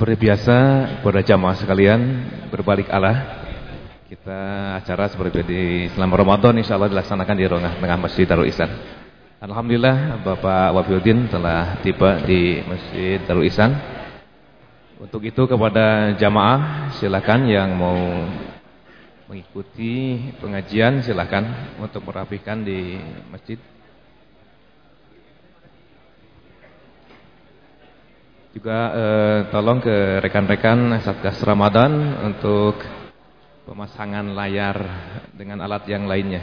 seperti biasa pada jamaah sekalian berbalik Allah kita acara seperti di selama Ramadan insya Allah dilaksanakan di tengah Masjid Darul Ihsan. Alhamdulillah Bapak Wafiuddin telah tiba di Masjid Darul Ihsan. Untuk itu kepada jamaah silakan yang mau mengikuti pengajian silakan untuk merapikan di masjid. Juga eh, tolong ke rekan-rekan Satgas Ramadan untuk pemasangan layar dengan alat yang lainnya.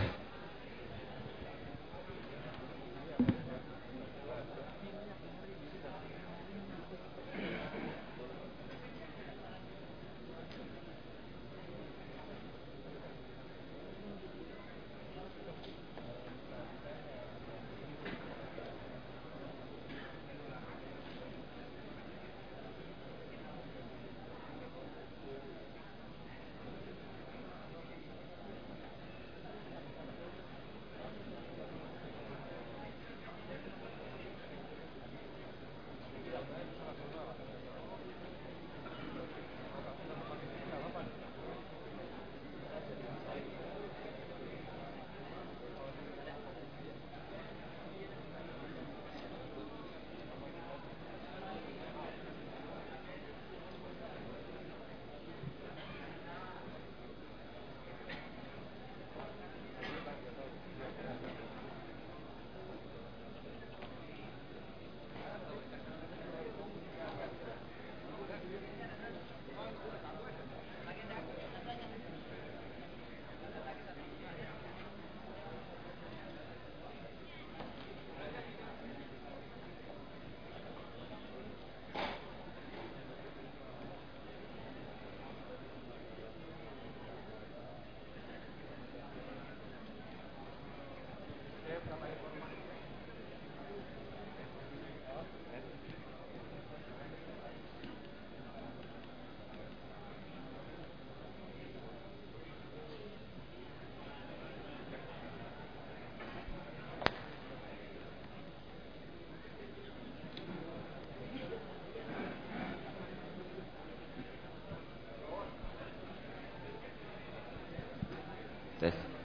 Entonces,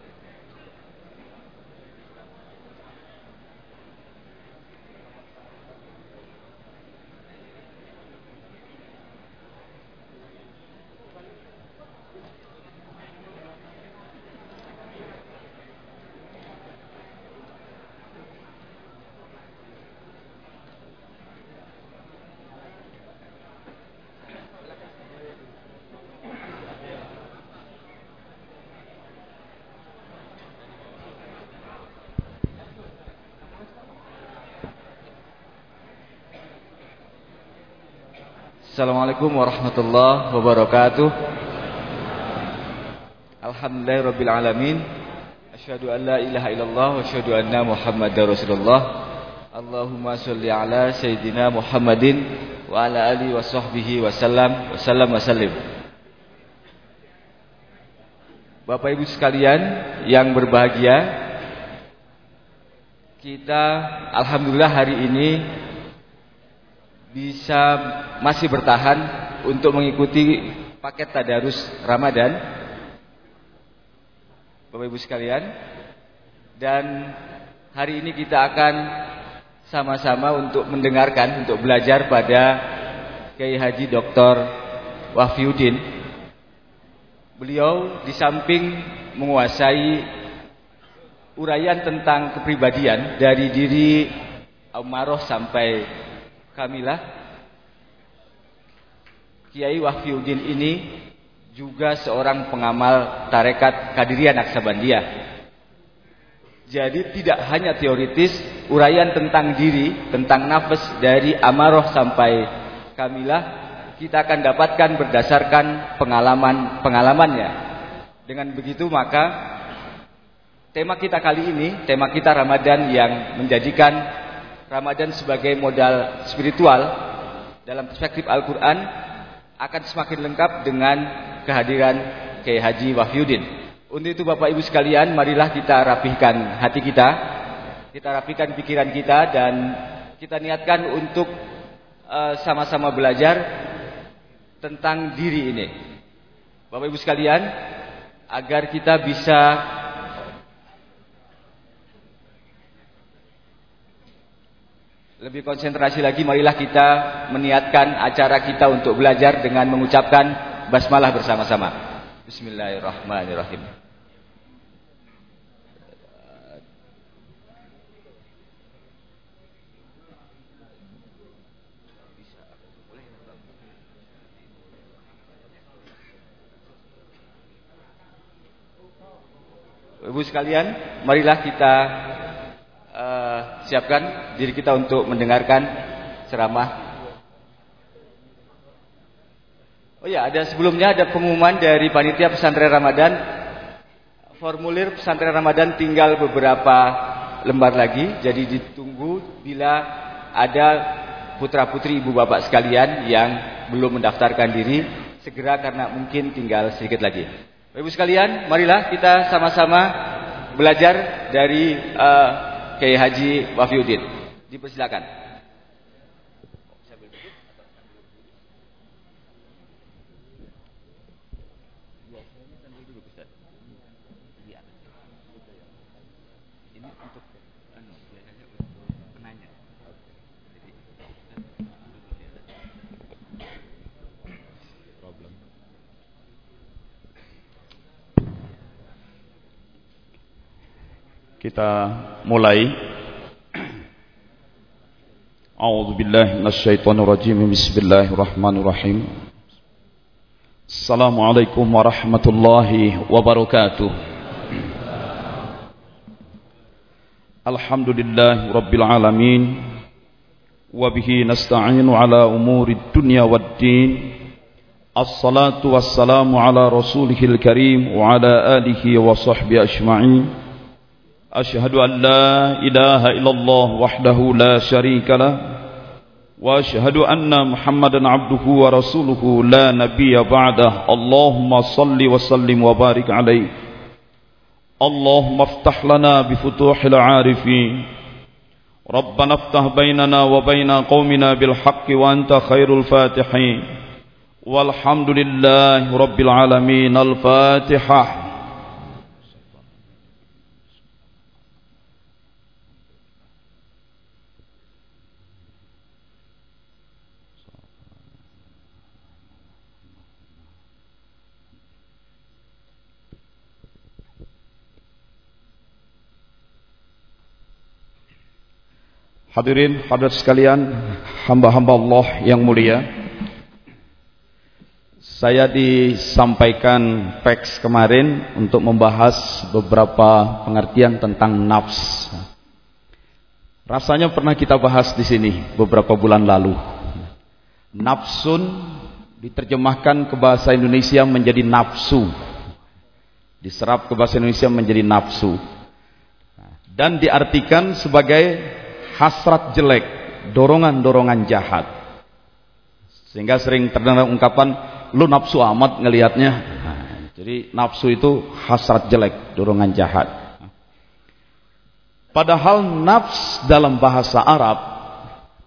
Assalamualaikum warahmatullahi wabarakatuh. Alhamdulillahirabbil alamin. Asyhadu an la ilaha illallah wa asyhadu anna Muhammadar Rasulullah. Allahumma shalli ala sayyidina Muhammadin wa ala alihi wa sahbihi wa sallam wa sallam wa sallim. Bapak Ibu sekalian yang berbahagia Kita alhamdulillah hari ini bisa masih bertahan untuk mengikuti paket tadarus Ramadan Bapak Ibu sekalian dan hari ini kita akan sama-sama untuk mendengarkan untuk belajar pada Kiai Haji Dr. Wahfiuddin beliau di samping menguasai uraian tentang kepribadian dari diri Umaroh sampai Kamilah Kiai Wahfiuddin ini juga seorang pengamal tarekat Kadiriyah Naksabandiyah. Jadi tidak hanya teoritis, uraian tentang diri, tentang nafas dari Amaroh sampai Kamilah kita akan dapatkan berdasarkan pengalaman-pengalamannya. Dengan begitu maka tema kita kali ini, tema kita Ramadan yang menjadikan Ramadan sebagai modal spiritual dalam perspektif Al-Quran akan semakin lengkap dengan kehadiran Kiai Haji Wahyudin. Untuk itu Bapak Ibu sekalian, marilah kita rapihkan hati kita, kita rapihkan pikiran kita dan kita niatkan untuk eh, sama-sama uh, belajar tentang diri ini. Bapak Ibu sekalian, agar kita bisa lebih konsentrasi lagi, marilah kita meniatkan acara kita untuk belajar dengan mengucapkan basmalah bersama-sama. Bismillahirrahmanirrahim. Ibu sekalian, marilah kita uh, siapkan diri kita untuk mendengarkan ceramah. Oh ya, ada sebelumnya ada pengumuman dari panitia pesantren Ramadan. Formulir pesantren Ramadan tinggal beberapa lembar lagi, jadi ditunggu bila ada putra-putri ibu bapak sekalian yang belum mendaftarkan diri segera karena mungkin tinggal sedikit lagi. Ibu sekalian, marilah kita sama-sama belajar dari uh, Kiai Haji Wafiuddin. Dipersilakan. Kita mulai. A'udzu billahi minasyaitonir rajim. Bismillahirrahmanirrahim. Assalamualaikum warahmatullahi wabarakatuh. Alhamdulillahi rabbil alamin. Wabihi nasta'inu ala umuri dunya waddin. Assalatu wassalamu ala rasulihil karim wa ala alihi wa sahbihi ajma'in. أشهد أن لا إله إلا الله وحده لا شريك له وأشهد أن محمدا عبده ورسوله لا نبي بعده. اللهم صل وسلم وبارك عليه. اللهم افتح لنا بفتوح العارفين. ربنا افتح بيننا وبين قومنا بالحق وأنت خير الفاتحين. والحمد لله رب العالمين. الفاتحة. Hadirin hadirat sekalian, hamba-hamba Allah yang mulia. Saya disampaikan peks kemarin untuk membahas beberapa pengertian tentang nafs. Rasanya pernah kita bahas di sini beberapa bulan lalu. Nafsun diterjemahkan ke bahasa Indonesia menjadi nafsu. Diserap ke bahasa Indonesia menjadi nafsu. Dan diartikan sebagai hasrat jelek, dorongan-dorongan jahat. Sehingga sering terdengar ungkapan lu nafsu amat ngelihatnya. Nah, jadi nafsu itu hasrat jelek, dorongan jahat. Padahal nafs dalam bahasa Arab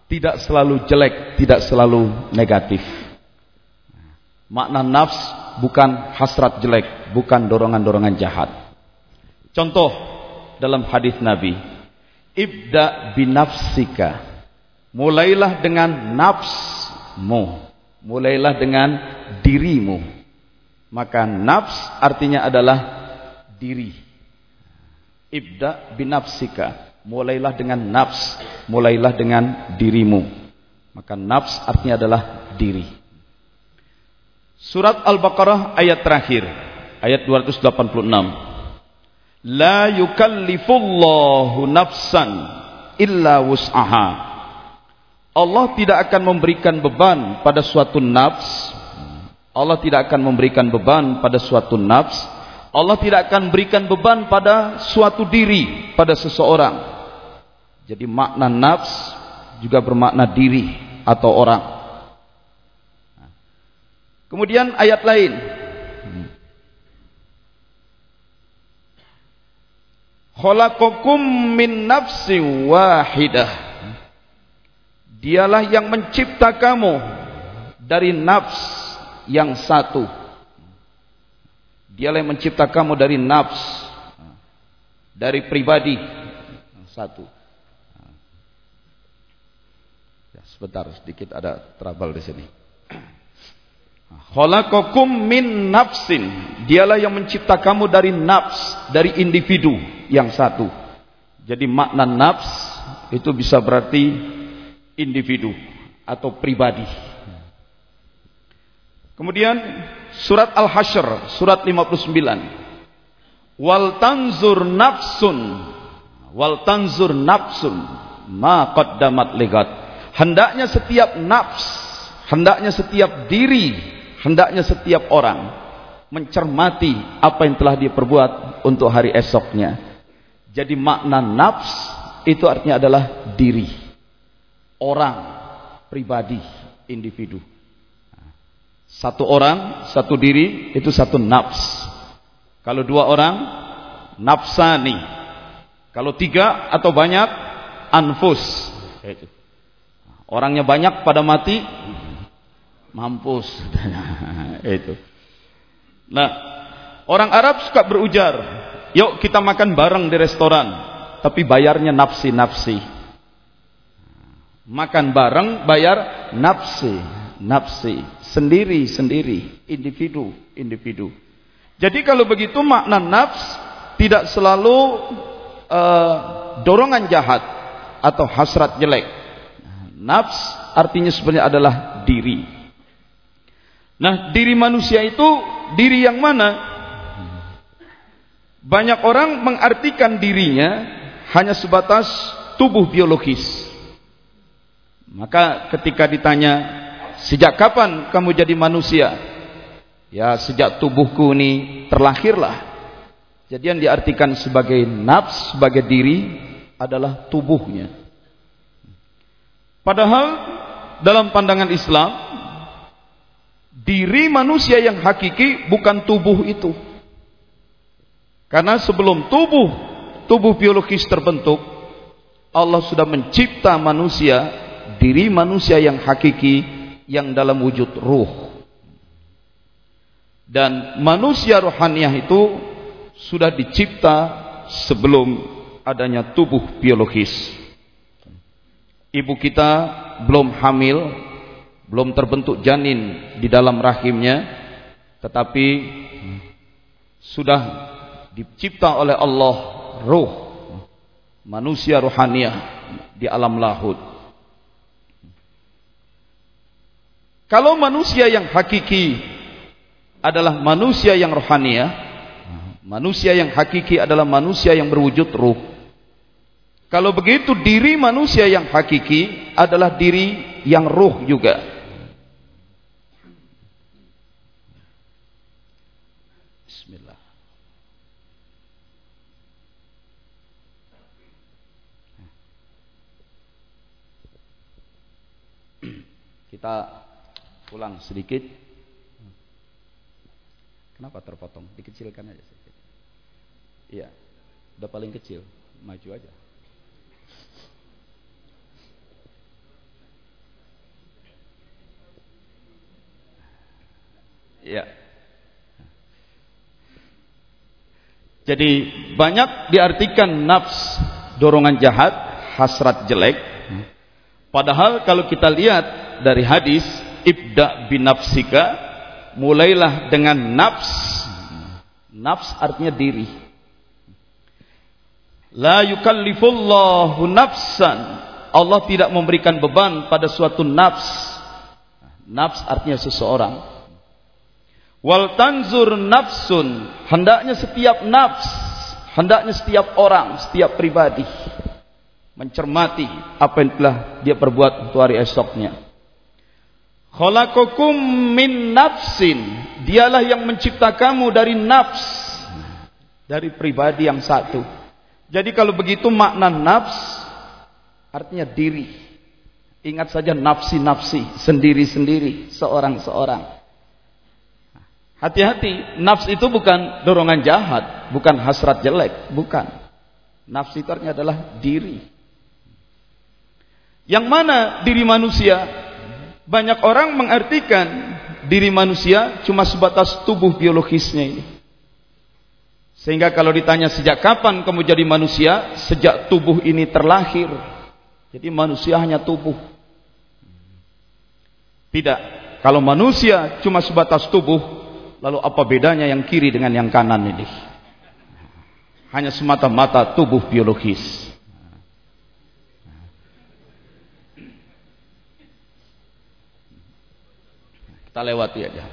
tidak selalu jelek, tidak selalu negatif. Makna nafs bukan hasrat jelek, bukan dorongan-dorongan jahat. Contoh dalam hadis Nabi, Ibda binafsika. Mulailah dengan nafsmu. Mulailah dengan dirimu. Maka nafs artinya adalah diri. Ibda binafsika. Mulailah dengan nafs. Mulailah dengan dirimu. Maka nafs artinya adalah diri. Surat Al-Baqarah ayat terakhir. Ayat 286. La yukallifullahu nafsan illa wus'aha. Allah tidak akan memberikan beban pada suatu nafs. Allah tidak akan memberikan beban pada suatu nafs. Allah tidak akan berikan beban pada suatu diri, pada seseorang. Jadi makna nafs juga bermakna diri atau orang. Kemudian ayat lain khalaqakum min nafsin wahidah dialah yang mencipta kamu dari nafs yang satu. Dialah yang mencipta kamu dari nafs, dari pribadi yang satu. Ya, sebentar sedikit ada trouble di sini. Khalaqakum min nafsin. Dialah yang mencipta kamu dari nafs, dari individu yang satu. Jadi makna nafs itu bisa berarti individu atau pribadi. Kemudian surat Al-Hasyr, surat 59. Wal tanzur nafsun wal tanzur nafsun ma qaddamat ligat. Hendaknya setiap nafs, hendaknya setiap diri, hendaknya setiap orang mencermati apa yang telah dia perbuat untuk hari esoknya. Jadi makna nafs itu artinya adalah diri. Orang, pribadi, individu. Satu orang, satu diri itu satu nafs. Kalau dua orang, nafsani. Kalau tiga atau banyak, anfus. Orangnya banyak pada mati, mampus. itu. Nah, orang Arab suka berujar, yuk kita makan bareng di restoran, tapi bayarnya nafsi-nafsi. Makan bareng bayar nafsi, nafsi sendiri-sendiri, individu-individu. Jadi kalau begitu makna nafs tidak selalu uh, dorongan jahat atau hasrat jelek. Nafs artinya sebenarnya adalah diri. Nah, diri manusia itu diri yang mana? Banyak orang mengartikan dirinya hanya sebatas tubuh biologis. Maka ketika ditanya Sejak kapan kamu jadi manusia? Ya sejak tubuhku ini terlahirlah. Jadi yang diartikan sebagai nafs, sebagai diri adalah tubuhnya. Padahal dalam pandangan Islam, diri manusia yang hakiki bukan tubuh itu. Karena sebelum tubuh, tubuh biologis terbentuk, Allah sudah mencipta manusia, diri manusia yang hakiki yang dalam wujud ruh. Dan manusia rohaniah itu sudah dicipta sebelum adanya tubuh biologis. Ibu kita belum hamil, belum terbentuk janin di dalam rahimnya, tetapi sudah dicipta oleh Allah ruh manusia rohaniah di alam lahut. Kalau manusia yang hakiki adalah manusia yang rohania, manusia yang hakiki adalah manusia yang berwujud ruh. Kalau begitu diri manusia yang hakiki adalah diri yang ruh juga. Kita pulang sedikit. Kenapa terpotong? Dikecilkan aja sedikit. Iya, udah paling kecil, maju aja. Iya. Jadi banyak diartikan nafs dorongan jahat, hasrat jelek. Padahal kalau kita lihat dari hadis ibda binafsika mulailah dengan nafs. Nafs artinya diri. La yukallifullahu nafsan. Allah tidak memberikan beban pada suatu nafs. Nafs artinya seseorang. Wal tanzur nafsun hendaknya setiap nafs hendaknya setiap orang setiap pribadi mencermati apa yang telah dia perbuat untuk hari esoknya Khalaqakum min nafsin. Dialah yang mencipta kamu dari nafs. Dari pribadi yang satu. Jadi kalau begitu makna nafs artinya diri. Ingat saja nafsi-nafsi, sendiri-sendiri, seorang-seorang. Hati-hati, nafs itu bukan dorongan jahat, bukan hasrat jelek, bukan. Nafs itu artinya adalah diri. Yang mana diri manusia? Banyak orang mengartikan diri manusia cuma sebatas tubuh biologisnya ini. Sehingga kalau ditanya sejak kapan kamu jadi manusia, sejak tubuh ini terlahir. Jadi manusia hanya tubuh. Tidak. Kalau manusia cuma sebatas tubuh, lalu apa bedanya yang kiri dengan yang kanan ini? Hanya semata-mata tubuh biologis. Kita lewati aja.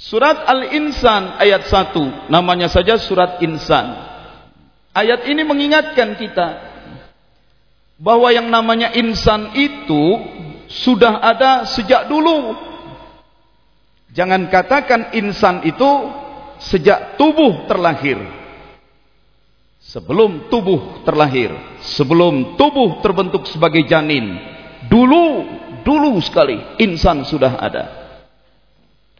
Surat Al-Insan ayat 1, namanya saja surat Insan. Ayat ini mengingatkan kita bahwa yang namanya insan itu sudah ada sejak dulu. Jangan katakan insan itu sejak tubuh terlahir. Sebelum tubuh terlahir, sebelum tubuh terbentuk sebagai janin, dulu dulu sekali insan sudah ada.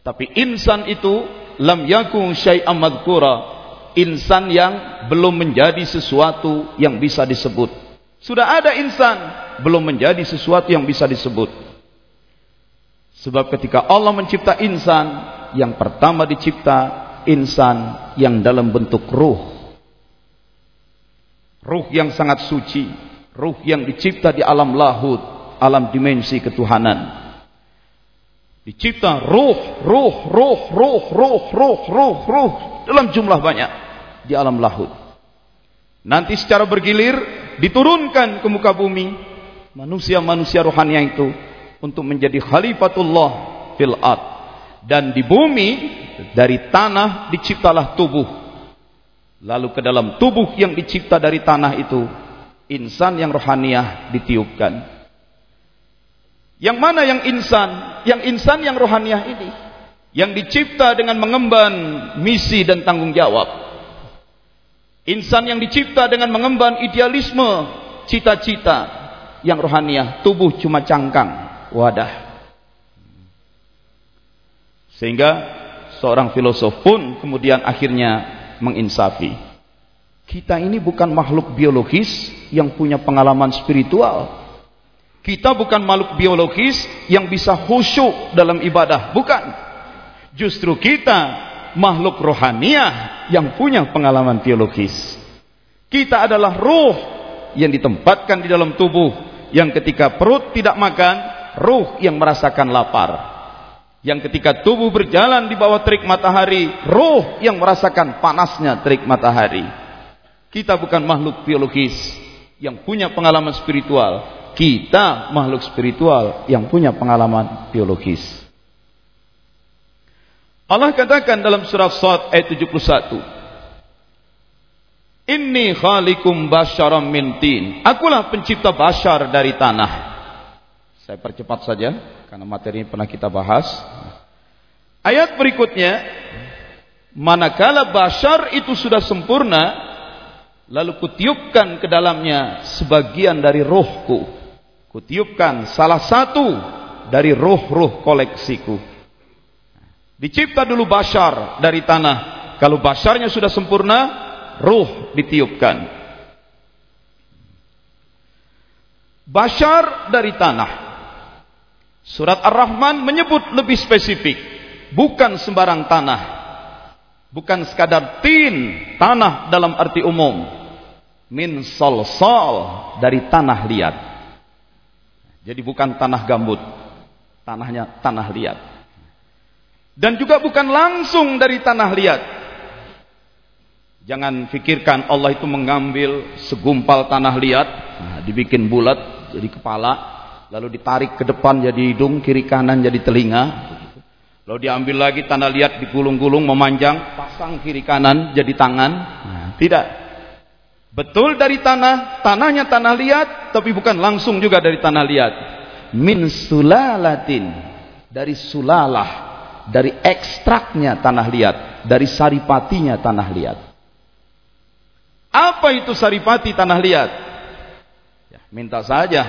Tapi insan itu lam yakun syai'an madhkura. Insan yang belum menjadi sesuatu yang bisa disebut. Sudah ada insan, belum menjadi sesuatu yang bisa disebut. Sebab ketika Allah mencipta insan, yang pertama dicipta insan yang dalam bentuk ruh. Ruh yang sangat suci, ruh yang dicipta di alam lahut, alam dimensi ketuhanan. Dicipta ruh, ruh, ruh, ruh, ruh, ruh, ruh, ruh dalam jumlah banyak di alam lahut. Nanti secara bergilir diturunkan ke muka bumi manusia-manusia rohani itu untuk menjadi khalifatullah fil ard. Dan di bumi dari tanah diciptalah tubuh. Lalu ke dalam tubuh yang dicipta dari tanah itu insan yang rohaniah ditiupkan. Yang mana yang insan? Yang insan yang rohaniah ini. Yang dicipta dengan mengemban misi dan tanggung jawab. Insan yang dicipta dengan mengemban idealisme, cita-cita. Yang rohaniah, tubuh cuma cangkang, wadah. Sehingga seorang filosof pun kemudian akhirnya menginsafi. Kita ini bukan makhluk biologis yang punya pengalaman spiritual. Kita bukan makhluk biologis yang bisa khusyuk dalam ibadah, bukan. Justru kita makhluk rohaniah yang punya pengalaman biologis. Kita adalah ruh yang ditempatkan di dalam tubuh yang ketika perut tidak makan, ruh yang merasakan lapar. Yang ketika tubuh berjalan di bawah terik matahari, ruh yang merasakan panasnya terik matahari. Kita bukan makhluk biologis yang punya pengalaman spiritual, kita makhluk spiritual yang punya pengalaman biologis. Allah katakan dalam surah Sad ayat 71. Inni khalikum basyaram min tin. Akulah pencipta basyar dari tanah. Saya percepat saja karena materi ini pernah kita bahas. Ayat berikutnya, manakala basyar itu sudah sempurna, lalu kutiupkan ke dalamnya sebagian dari rohku Kutiupkan salah satu dari roh-roh koleksiku. Dicipta dulu bashar dari tanah. Kalau basharnya sudah sempurna, roh ditiupkan. Bashar dari tanah. Surat Ar-Rahman menyebut lebih spesifik. Bukan sembarang tanah. Bukan sekadar tin, tanah dalam arti umum. Min sol sol dari tanah liat. Jadi bukan tanah gambut, tanahnya tanah liat. Dan juga bukan langsung dari tanah liat. Jangan pikirkan Allah itu mengambil segumpal tanah liat, nah, dibikin bulat jadi kepala, lalu ditarik ke depan jadi hidung, kiri kanan jadi telinga. Lalu diambil lagi tanah liat digulung-gulung memanjang, pasang kiri kanan jadi tangan. Nah, tidak. Betul dari tanah, tanahnya tanah liat, tapi bukan langsung juga dari tanah liat. Min sulalatin, dari sulalah, dari ekstraknya tanah liat, dari saripatinya tanah liat. Apa itu saripati tanah liat? Ya, minta saja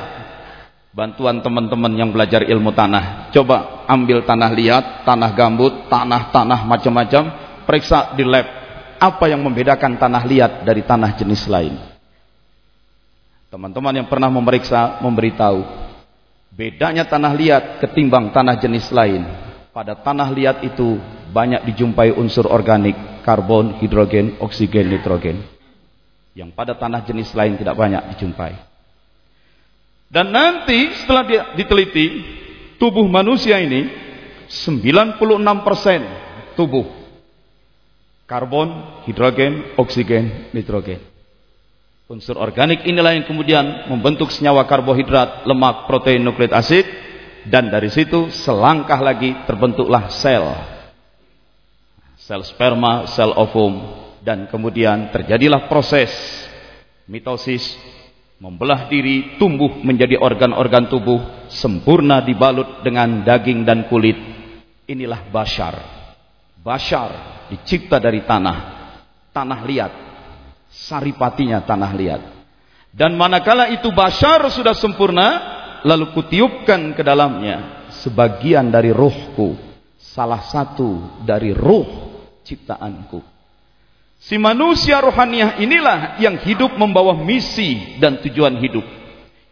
bantuan teman-teman yang belajar ilmu tanah. Coba ambil tanah liat, tanah gambut, tanah-tanah macam-macam, periksa di lab apa yang membedakan tanah liat dari tanah jenis lain? Teman-teman yang pernah memeriksa memberitahu Bedanya tanah liat ketimbang tanah jenis lain. Pada tanah liat itu banyak dijumpai unsur organik, karbon, hidrogen, oksigen, nitrogen. Yang pada tanah jenis lain tidak banyak dijumpai. Dan nanti setelah diteliti, tubuh manusia ini 96% tubuh karbon, hidrogen, oksigen, nitrogen. Unsur organik inilah yang kemudian membentuk senyawa karbohidrat, lemak, protein, nukleat asid dan dari situ selangkah lagi terbentuklah sel. Sel sperma, sel ovum dan kemudian terjadilah proses mitosis membelah diri, tumbuh menjadi organ-organ tubuh sempurna dibalut dengan daging dan kulit. Inilah bashar. Bashar dicipta dari tanah, tanah liat saripatinya tanah liat. Dan manakala itu Bashar sudah sempurna, lalu kutiupkan ke dalamnya sebagian dari ruhku, salah satu dari ruh ciptaanku. Si manusia rohaniah inilah yang hidup membawa misi dan tujuan hidup.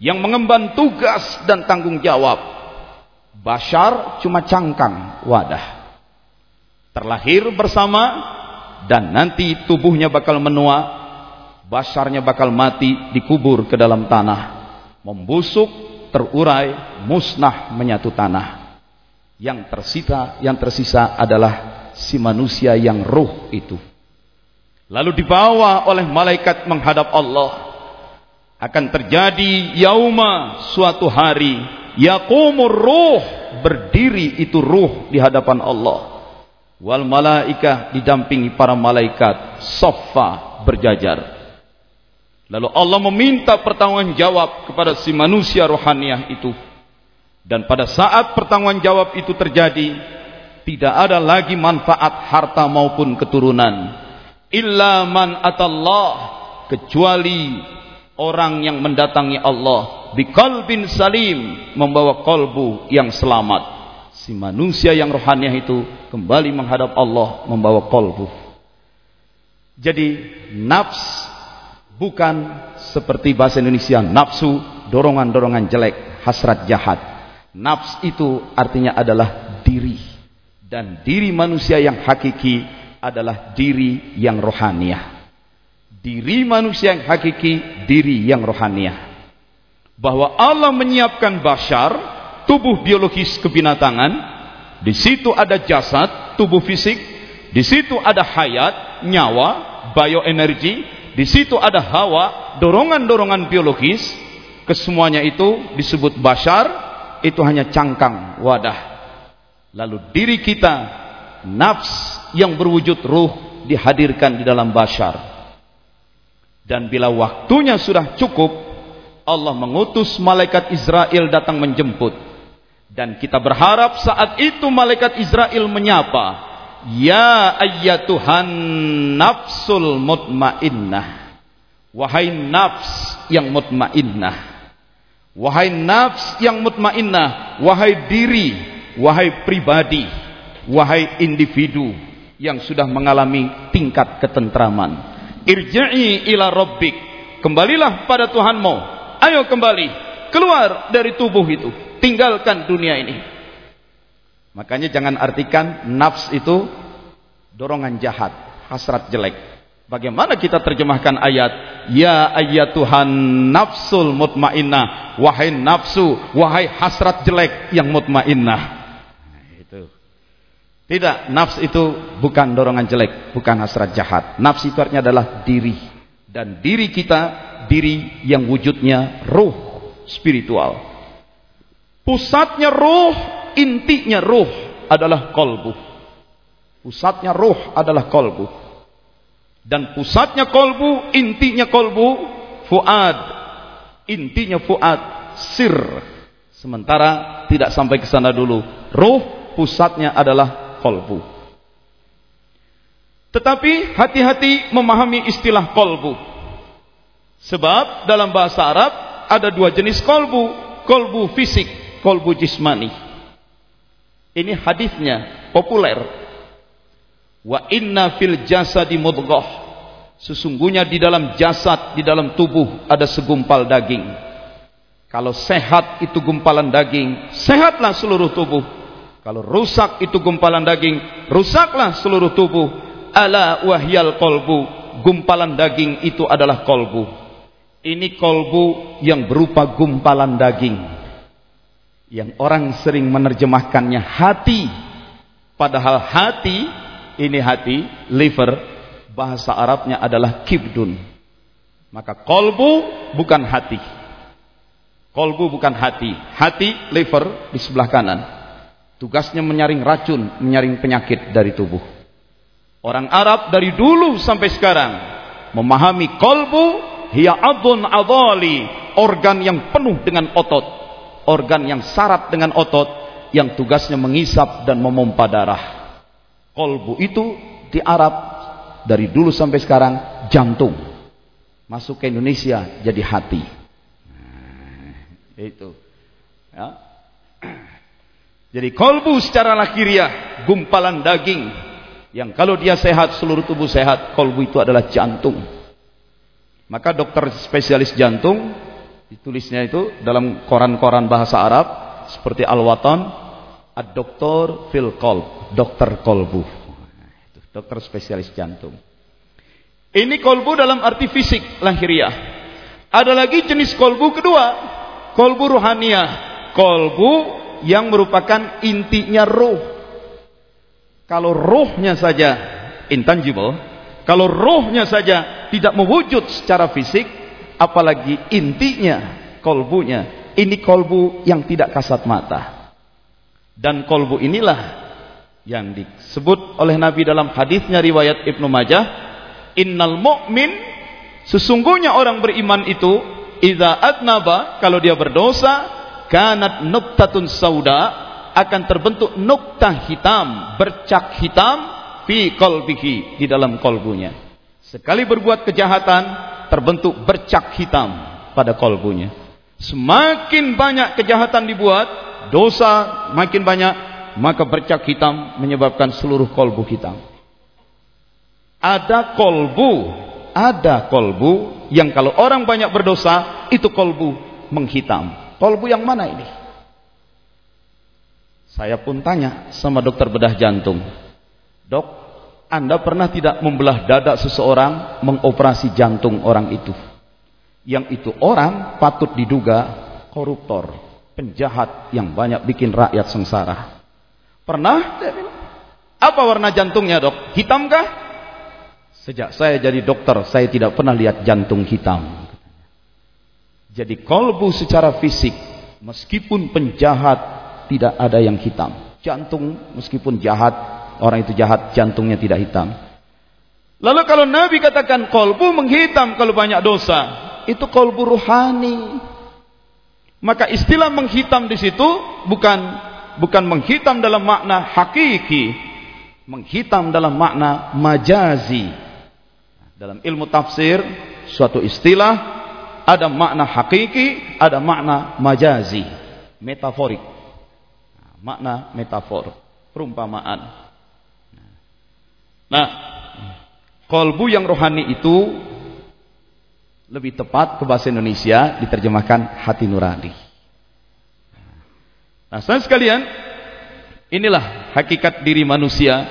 Yang mengemban tugas dan tanggung jawab. Bashar cuma cangkang wadah. Terlahir bersama dan nanti tubuhnya bakal menua basarnya bakal mati dikubur ke dalam tanah. Membusuk terurai musnah menyatu tanah. Yang tersisa yang tersisa adalah si manusia yang ruh itu. Lalu dibawa oleh malaikat menghadap Allah. Akan terjadi yauma suatu hari yaqumur ruh berdiri itu ruh di hadapan Allah wal malaikah didampingi para malaikat soffa berjajar Lalu Allah meminta pertanggungan jawab kepada si manusia rohaniah itu. Dan pada saat pertanggungan jawab itu terjadi, tidak ada lagi manfaat harta maupun keturunan. Illa man atallah kecuali orang yang mendatangi Allah biqalbin salim membawa kolbu yang selamat. Si manusia yang rohaniah itu kembali menghadap Allah membawa kolbu. Jadi nafs bukan seperti bahasa Indonesia nafsu, dorongan-dorongan jelek, hasrat jahat. Nafs itu artinya adalah diri. Dan diri manusia yang hakiki adalah diri yang rohaniah. Diri manusia yang hakiki, diri yang rohaniah. Bahwa Allah menyiapkan bashar, tubuh biologis kebinatangan, di situ ada jasad, tubuh fisik, di situ ada hayat, nyawa, bioenergi, di situ ada hawa, dorongan-dorongan biologis, kesemuanya itu disebut bashar, itu hanya cangkang, wadah. Lalu diri kita, nafs yang berwujud ruh dihadirkan di dalam bashar. Dan bila waktunya sudah cukup, Allah mengutus malaikat Israel datang menjemput. Dan kita berharap saat itu malaikat Israel menyapa, Ya ayyatuhan nafsul mutmainnah. Wahai nafs yang mutmainnah. Wahai nafs yang mutmainnah, wahai diri, wahai pribadi, wahai individu yang sudah mengalami tingkat ketentraman. Irji'i ila rabbik. Kembalilah pada Tuhanmu. Ayo kembali. Keluar dari tubuh itu. Tinggalkan dunia ini. Makanya jangan artikan nafs itu dorongan jahat, hasrat jelek. Bagaimana kita terjemahkan ayat Ya ayat Tuhan nafsul mutmainnah Wahai nafsu Wahai hasrat jelek yang mutmainnah nah, itu. Tidak, nafs itu bukan dorongan jelek Bukan hasrat jahat Nafs itu artinya adalah diri Dan diri kita Diri yang wujudnya ruh spiritual Pusatnya ruh intinya ruh adalah kolbu. Pusatnya ruh adalah kolbu. Dan pusatnya kolbu, intinya kolbu, fuad. Intinya fuad, sir. Sementara tidak sampai ke sana dulu. Ruh pusatnya adalah kolbu. Tetapi hati-hati memahami istilah kolbu. Sebab dalam bahasa Arab ada dua jenis kolbu. Kolbu fisik, kolbu jismani. Ini hadisnya populer. Wa inna fil jasadi mudghah. Sesungguhnya di dalam jasad, di dalam tubuh ada segumpal daging. Kalau sehat itu gumpalan daging, sehatlah seluruh tubuh. Kalau rusak itu gumpalan daging, rusaklah seluruh tubuh. Ala wahyal kolbu, gumpalan daging itu adalah kolbu. Ini kolbu yang berupa gumpalan daging. Yang orang sering menerjemahkannya hati. Padahal hati, ini hati, liver, bahasa Arabnya adalah kibdun. Maka kolbu bukan hati. Kolbu bukan hati. Hati, liver di sebelah kanan. Tugasnya menyaring racun, menyaring penyakit dari tubuh. Orang Arab dari dulu sampai sekarang memahami kolbu hiya adun adali, organ yang penuh dengan otot, organ yang syarat dengan otot yang tugasnya mengisap dan memompa darah. Kolbu itu di Arab dari dulu sampai sekarang jantung. Masuk ke Indonesia jadi hati. Itu. Ya. Jadi kolbu secara lahiriah, gumpalan daging yang kalau dia sehat seluruh tubuh sehat, kolbu itu adalah jantung. Maka dokter spesialis jantung ditulisnya itu dalam koran-koran bahasa Arab seperti Al-Watan, ad-doktor fil kolb, dokter kolbu. Dokter spesialis jantung. Ini kolbu dalam arti fisik lahiriah. Ada lagi jenis kolbu kedua, kolbu ruhaniah, kolbu yang merupakan intinya ruh. Kalau ruhnya saja intangible, kalau ruhnya saja tidak mewujud secara fisik, apalagi intinya, kolbunya. Ini kolbu yang tidak kasat mata. Dan kolbu inilah yang disebut oleh Nabi dalam hadisnya riwayat Ibnu Majah, "Innal mu'min sesungguhnya orang beriman itu Iza adnaba kalau dia berdosa kanat nuktatun sauda akan terbentuk nukta hitam, bercak hitam fi qalbihi di dalam kolbunya. Sekali berbuat kejahatan terbentuk bercak hitam pada kolbunya. Semakin banyak kejahatan dibuat, dosa makin banyak, maka bercak hitam menyebabkan seluruh kolbu hitam. Ada kolbu, ada kolbu yang kalau orang banyak berdosa itu kolbu menghitam. Kolbu yang mana ini? Saya pun tanya sama dokter bedah jantung. Dok, Anda pernah tidak membelah dada seseorang mengoperasi jantung orang itu? Yang itu orang patut diduga koruptor, penjahat yang banyak bikin rakyat sengsara. Pernah? Apa warna jantungnya dok? Hitamkah? Sejak saya jadi dokter, saya tidak pernah lihat jantung hitam. Jadi kolbu secara fisik, meskipun penjahat, tidak ada yang hitam. Jantung meskipun jahat, orang itu jahat, jantungnya tidak hitam. Lalu kalau Nabi katakan kolbu menghitam kalau banyak dosa, itu kolbu ruhani. Maka istilah menghitam di situ bukan bukan menghitam dalam makna hakiki, menghitam dalam makna majazi. Dalam ilmu tafsir, suatu istilah ada makna hakiki, ada makna majazi, metaforik. Makna metafor, perumpamaan. Nah, kolbu yang rohani itu lebih tepat ke bahasa Indonesia diterjemahkan hati nurani. Nah, saya sekalian, inilah hakikat diri manusia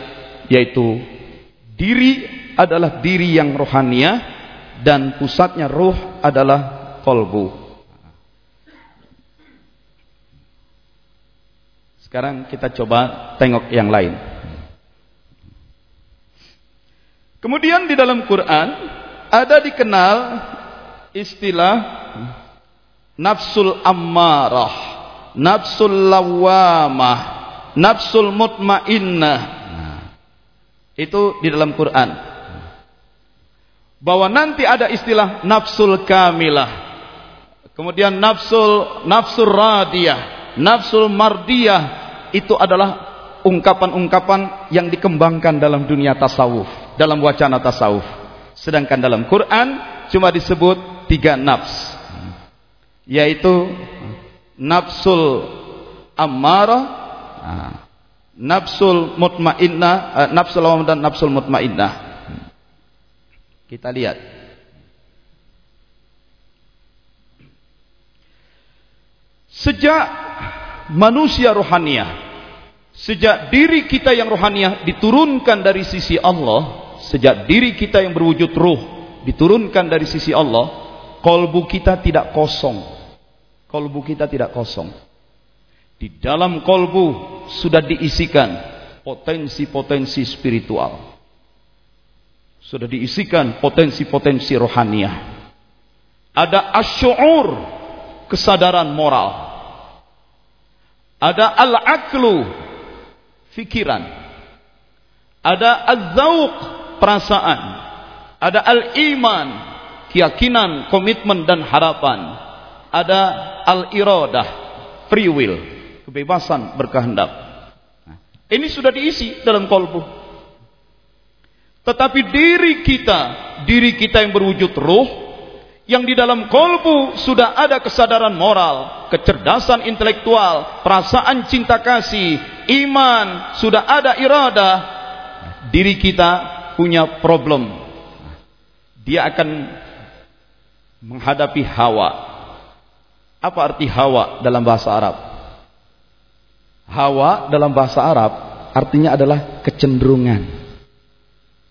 yaitu diri adalah diri yang rohania dan pusatnya ruh adalah kolbu. Sekarang kita coba tengok yang lain. Kemudian di dalam Quran ada dikenal istilah nafsul ammarah, nafsul lawamah, nafsul mutmainnah. Itu di dalam Quran bahwa nanti ada istilah nafsul kamilah. Kemudian nafsul nafsul radiyah, nafsul mardiyah itu adalah ungkapan-ungkapan yang dikembangkan dalam dunia tasawuf, dalam wacana tasawuf. Sedangkan dalam Quran cuma disebut tiga nafs. Yaitu nafsul ammarah, nafsul mutmainnah, eh, nafsul lawam dan nafsul mutmainnah. Kita lihat. Sejak manusia rohaniah, sejak diri kita yang rohaniah diturunkan dari sisi Allah, sejak diri kita yang berwujud ruh diturunkan dari sisi Allah, kolbu kita tidak kosong. Kolbu kita tidak kosong. Di dalam kolbu sudah diisikan potensi-potensi spiritual. Sudah diisikan potensi-potensi rohaniah. Ada asyur, kesadaran moral. Ada al-aklu, fikiran. Ada al-zawq, perasaan. Ada al-iman, keyakinan, komitmen dan harapan. Ada al-iradah, free will, kebebasan berkehendak. Ini sudah diisi dalam kolbu. Tetapi diri kita, diri kita yang berwujud ruh, yang di dalam kolbu sudah ada kesadaran moral, kecerdasan intelektual, perasaan cinta kasih, iman, sudah ada irada, diri kita punya problem. Dia akan menghadapi hawa. Apa arti hawa dalam bahasa Arab? Hawa dalam bahasa Arab artinya adalah kecenderungan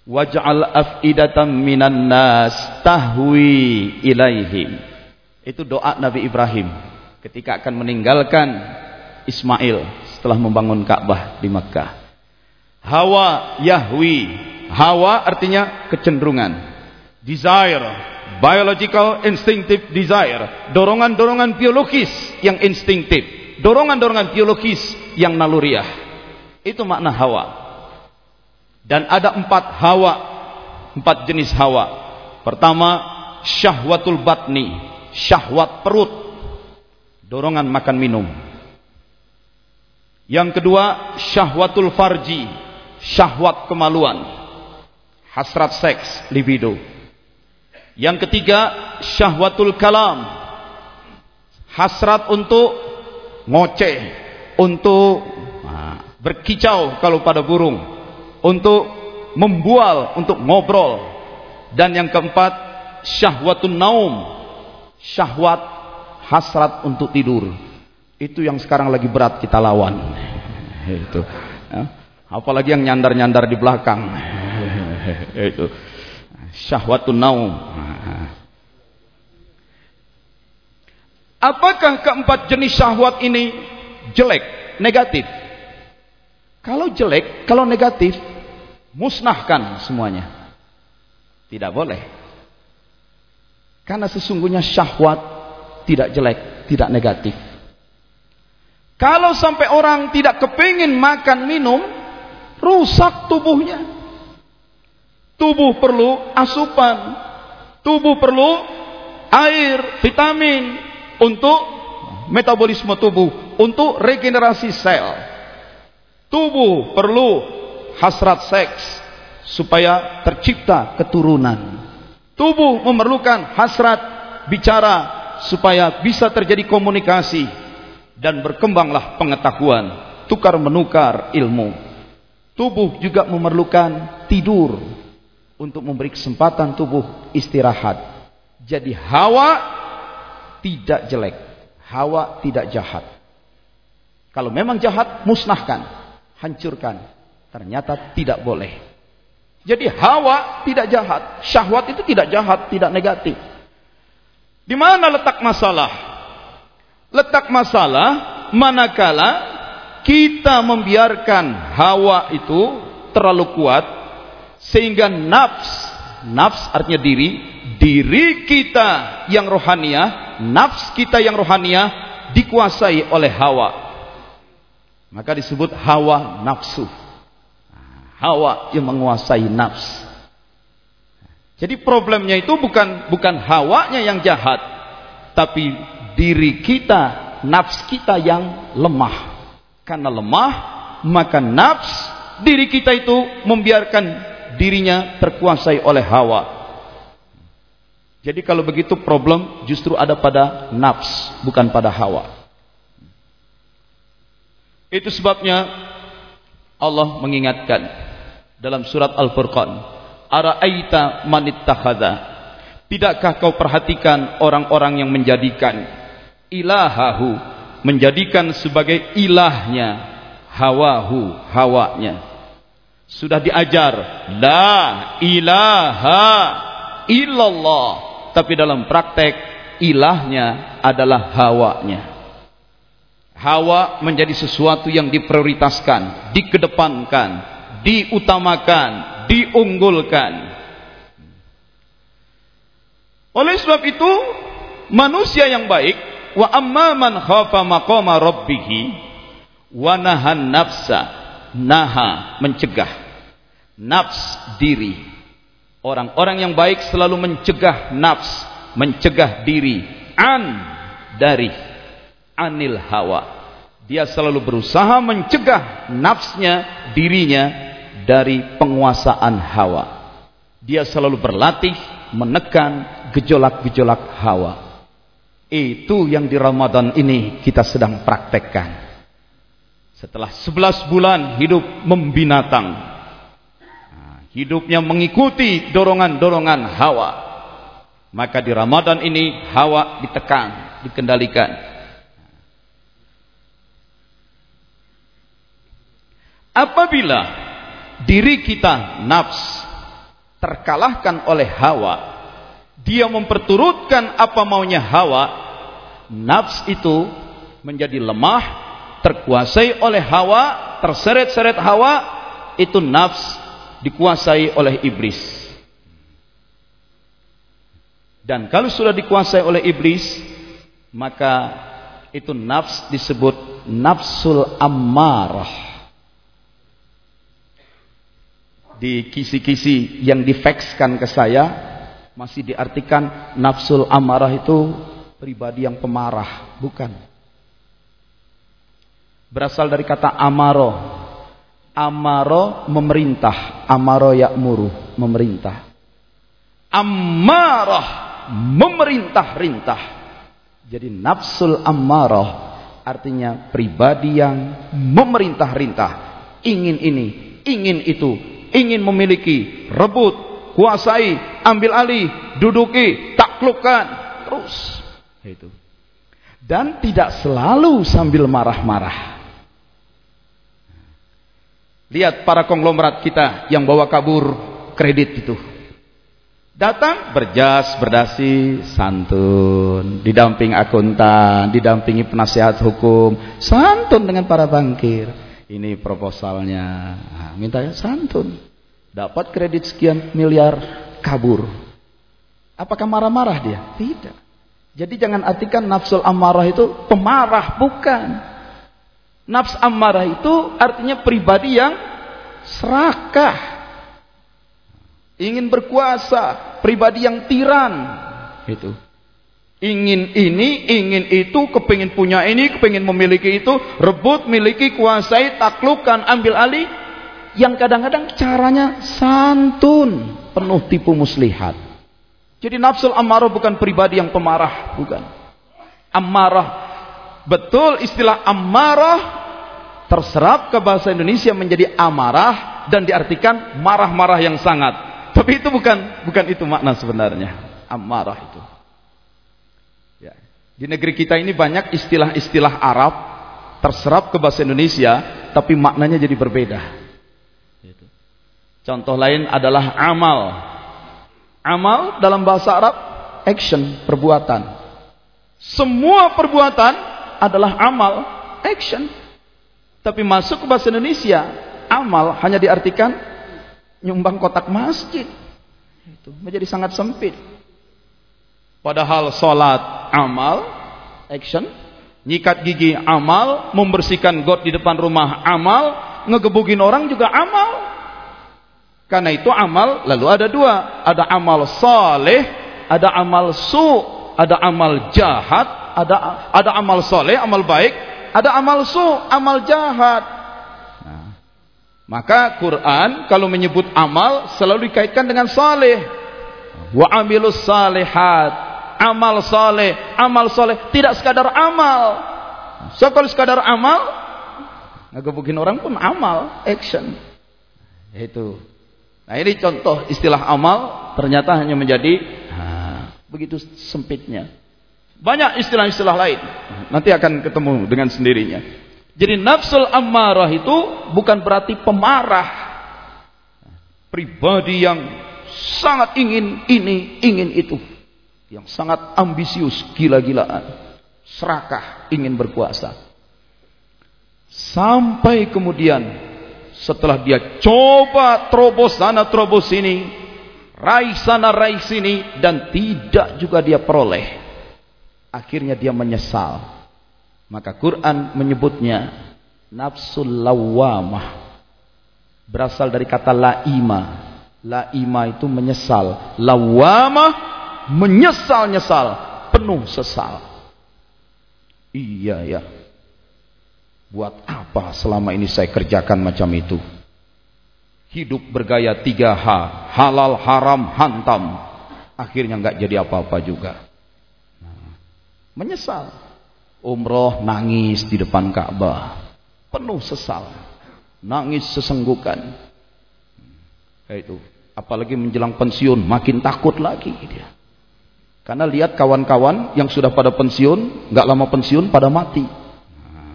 waj'al af'idatan minan nas tahwi ilaihim itu doa Nabi Ibrahim ketika akan meninggalkan Ismail setelah membangun Ka'bah di Makkah hawa yahwi hawa artinya kecenderungan. Desire. Biological instinctive desire. Dorongan-dorongan biologis yang instinktif. Dorongan-dorongan biologis yang naluriah. Itu makna hawa. Dan ada empat hawa, empat jenis hawa. Pertama, syahwatul batni, syahwat perut, dorongan makan minum. Yang kedua, syahwatul farji, syahwat kemaluan, hasrat seks, libido. Yang ketiga, syahwatul kalam, hasrat untuk ngoceh, untuk nah, berkicau kalau pada burung untuk membual, untuk ngobrol. Dan yang keempat, syahwatun naum. Syahwat hasrat untuk tidur. Itu yang sekarang lagi berat kita lawan. Itu. Ya. Apalagi yang nyandar-nyandar di belakang. Itu. Syahwatun naum. Apakah keempat jenis syahwat ini jelek, negatif? Kalau jelek, kalau negatif, musnahkan semuanya. Tidak boleh. Karena sesungguhnya syahwat tidak jelek, tidak negatif. Kalau sampai orang tidak kepingin makan minum, rusak tubuhnya. Tubuh perlu asupan, tubuh perlu air, vitamin untuk metabolisme tubuh, untuk regenerasi sel. Tubuh perlu hasrat seks supaya tercipta keturunan. Tubuh memerlukan hasrat bicara supaya bisa terjadi komunikasi dan berkembanglah pengetahuan, tukar menukar ilmu. Tubuh juga memerlukan tidur untuk memberi kesempatan tubuh istirahat. Jadi hawa tidak jelek, hawa tidak jahat. Kalau memang jahat, musnahkan, hancurkan. Ternyata tidak boleh. Jadi hawa tidak jahat, syahwat itu tidak jahat, tidak negatif. Di mana letak masalah? Letak masalah manakala kita membiarkan hawa itu terlalu kuat sehingga nafs, nafs artinya diri, diri kita yang rohaniah, nafs kita yang rohaniah dikuasai oleh hawa. Maka disebut hawa nafsu hawa yang menguasai nafs. Jadi problemnya itu bukan bukan hawanya yang jahat, tapi diri kita, nafs kita yang lemah. Karena lemah, maka nafs diri kita itu membiarkan dirinya terkuasai oleh hawa. Jadi kalau begitu problem justru ada pada nafs, bukan pada hawa. Itu sebabnya Allah mengingatkan dalam surat Al-Furqan. Ara'aita manittakhadha. Tidakkah kau perhatikan orang-orang yang menjadikan ilahahu menjadikan sebagai ilahnya hawahu hawanya sudah diajar la ilaha illallah. Tapi dalam praktek ilahnya adalah hawanya. Hawa menjadi sesuatu yang diprioritaskan dikedepankan diutamakan diunggulkan. Oleh sebab itu manusia yang baik wa amma man khafa maqama rabbih wa nahan nafsa naha mencegah. Nafs diri. Orang-orang yang baik selalu mencegah nafs mencegah diri. An dari. Anil hawa. Dia selalu berusaha mencegah nafsnya dirinya dari penguasaan hawa. Dia selalu berlatih menekan gejolak-gejolak hawa. Itu yang di Ramadan ini kita sedang praktekkan setelah 11 bulan hidup membinatang. Nah, hidupnya mengikuti dorongan-dorongan hawa. Maka di Ramadan ini hawa ditekan, dikendalikan. Apabila diri kita nafs terkalahkan oleh hawa, dia memperturutkan apa maunya hawa, nafs itu menjadi lemah terkuasai oleh hawa, terseret-seret hawa, itu nafs dikuasai oleh iblis. Dan kalau sudah dikuasai oleh iblis, maka itu nafs disebut nafsul ammarah. Di kisi-kisi yang difakskan ke saya, masih diartikan nafsul amarah itu pribadi yang pemarah, bukan berasal dari kata amaro. Amaro memerintah, amaro yakmuru, memerintah. Amarah memerintah-rintah. Jadi nafsul amarah artinya pribadi yang memerintah-rintah, ingin ini, ingin itu, ingin memiliki, rebut, kuasai, ambil alih, duduki, taklukkan, terus. Itu. Dan tidak selalu sambil marah-marah. Lihat para konglomerat kita yang bawa kabur kredit itu. Datang berjas, berdasi, santun, didamping akuntan, didampingi penasihat hukum, santun dengan para bankir. Ini proposalnya, nah, minta santun. Dapat kredit sekian miliar, kabur. Apakah marah-marah dia? Tidak. Jadi jangan artikan nafsul amarah itu pemarah, bukan. Nafs ammarah itu artinya pribadi yang serakah. Ingin berkuasa, pribadi yang tiran. Itu. Ingin ini, ingin itu, kepingin punya ini, kepingin memiliki itu, rebut, miliki, kuasai, taklukkan, ambil alih. Yang kadang-kadang caranya santun, penuh tipu muslihat. Jadi nafsul ammarah bukan pribadi yang pemarah, bukan. Ammarah betul istilah ammarah terserap ke bahasa Indonesia menjadi amarah dan diartikan marah-marah yang sangat. Tapi itu bukan bukan itu makna sebenarnya. Amarah itu. Ya. Di negeri kita ini banyak istilah-istilah Arab terserap ke bahasa Indonesia tapi maknanya jadi berbeda. Contoh lain adalah amal. Amal dalam bahasa Arab action, perbuatan. Semua perbuatan adalah amal, action. Tapi masuk ke bahasa Indonesia, amal hanya diartikan nyumbang kotak masjid. Itu menjadi sangat sempit. Padahal sholat amal, action, nyikat gigi amal, membersihkan got di depan rumah amal, ngegebukin orang juga amal. Karena itu amal lalu ada dua, ada amal saleh, ada amal su, ada amal jahat, ada ada amal soleh, amal baik, ada amal su, amal jahat. Nah, maka Quran kalau menyebut amal selalu dikaitkan dengan saleh. Wa amilus salihat. Amal saleh, amal saleh tidak sekadar amal. So kalau sekadar amal, ngegebukin orang pun amal, action. Itu. Nah ini contoh istilah amal ternyata hanya menjadi begitu sempitnya. Banyak istilah-istilah lain. Nanti akan ketemu dengan sendirinya. Jadi nafsul ammarah itu bukan berarti pemarah. Pribadi yang sangat ingin ini, ingin itu. Yang sangat ambisius, gila-gilaan. Serakah, ingin berkuasa. Sampai kemudian setelah dia coba terobos sana terobos sini, raih sana raih sini dan tidak juga dia peroleh. Akhirnya dia menyesal. Maka Quran menyebutnya nafsul lawamah. Berasal dari kata laima. Laima itu menyesal. Lawamah menyesal-nyesal, penuh sesal. Iya ya. Buat apa selama ini saya kerjakan macam itu? Hidup bergaya 3H, halal, haram, hantam. Akhirnya nggak jadi apa-apa juga. Nah, menyesal. Umroh nangis di depan Ka'bah. Penuh sesal. Nangis sesenggukan. Itu. Apalagi menjelang pensiun makin takut lagi dia. Karena lihat kawan-kawan yang sudah pada pensiun, nggak lama pensiun pada mati. Nah,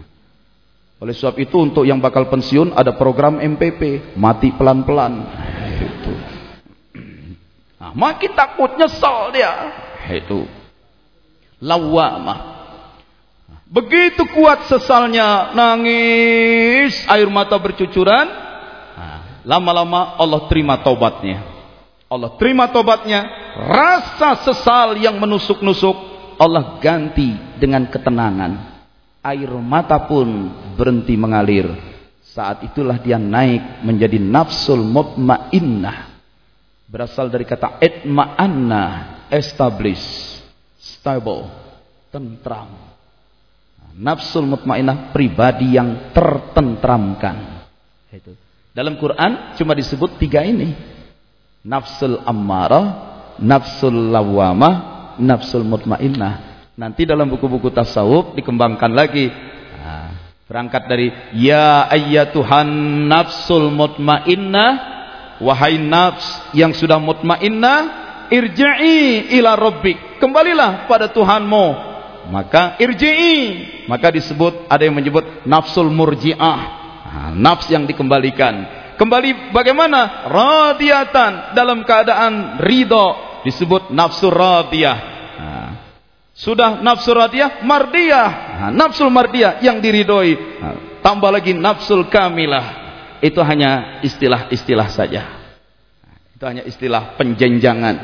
oleh sebab itu untuk yang bakal pensiun ada program MPP, mati pelan-pelan. Itu. Nah, makin takut nyesal dia. Itu. Lawamah. Begitu kuat sesalnya, nangis, air mata bercucuran. Lama-lama Allah terima taubatnya. Allah terima taubatnya. Rasa sesal yang menusuk-nusuk, Allah ganti dengan ketenangan. Air mata pun berhenti mengalir. Saat itulah dia naik menjadi nafsul mutmainnah. Berasal dari kata itma'anna, establish, stable, tentram Nafsul mutmainah pribadi yang tertentramkan. Itu. Dalam Quran cuma disebut tiga ini. Nafsul ammarah, nafsul lawamah, nafsul mutmainah. Nanti dalam buku-buku tasawuf dikembangkan lagi. Nah, berangkat dari ya ayyatuhan nafsul mutmainnah, wahai nafs yang sudah mutmainnah, irji'i ila rabbik. Kembalilah pada Tuhanmu. Maka irji'i. Maka disebut ada yang menyebut nafsul murji'ah. Nafs yang dikembalikan. Kembali bagaimana? Radiyatan. Dalam keadaan ridho disebut nafsu radiyah. Sudah nafsu radiyah? Mardiyah. Nafsul mardiyah yang diridhoi. Tambah lagi nafsul kamilah. Itu hanya istilah-istilah saja itu hanya istilah penjenjangan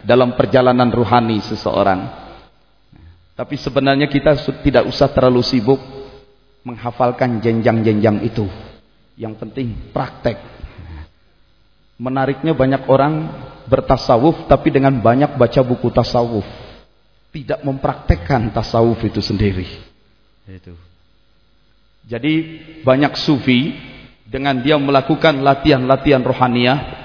dalam perjalanan ruhani seseorang tapi sebenarnya kita tidak usah terlalu sibuk menghafalkan jenjang-jenjang itu. Yang penting praktek. Menariknya banyak orang bertasawuf tapi dengan banyak baca buku tasawuf. Tidak mempraktekkan tasawuf itu sendiri. Itu. Jadi banyak sufi dengan dia melakukan latihan-latihan rohaniah,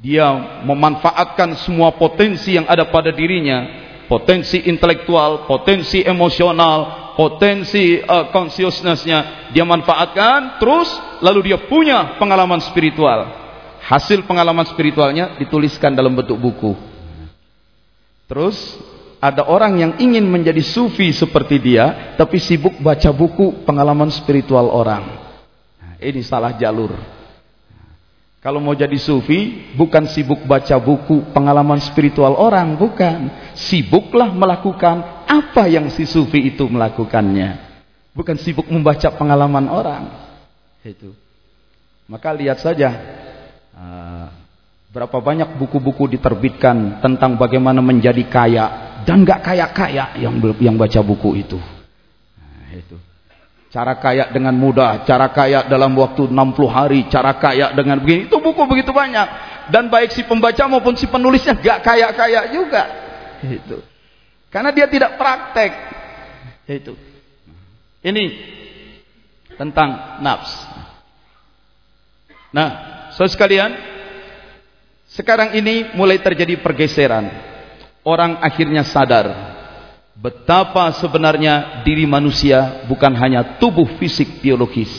dia memanfaatkan semua potensi yang ada pada dirinya potensi intelektual, potensi emosional, potensi uh, consciousnessnya dia manfaatkan terus lalu dia punya pengalaman spiritual. Hasil pengalaman spiritualnya dituliskan dalam bentuk buku. Terus ada orang yang ingin menjadi sufi seperti dia tapi sibuk baca buku pengalaman spiritual orang. Nah, ini salah jalur. Kalau mau jadi sufi, bukan sibuk baca buku pengalaman spiritual orang, bukan. Sibuklah melakukan apa yang si sufi itu melakukannya. Bukan sibuk membaca pengalaman orang. Itu. Maka lihat saja uh, berapa banyak buku-buku diterbitkan tentang bagaimana menjadi kaya dan gak kaya-kaya yang yang baca buku itu. Nah, itu. Cara kaya dengan mudah, cara kaya dalam waktu 60 hari, cara kaya dengan begini. Itu buku begitu banyak. Dan baik si pembaca maupun si penulisnya gak kaya-kaya juga. Itu. Karena dia tidak praktek. Itu. Ini tentang nafs. Nah, saudara sekalian, sekarang ini mulai terjadi pergeseran. Orang akhirnya sadar betapa sebenarnya diri manusia bukan hanya tubuh fisik biologis.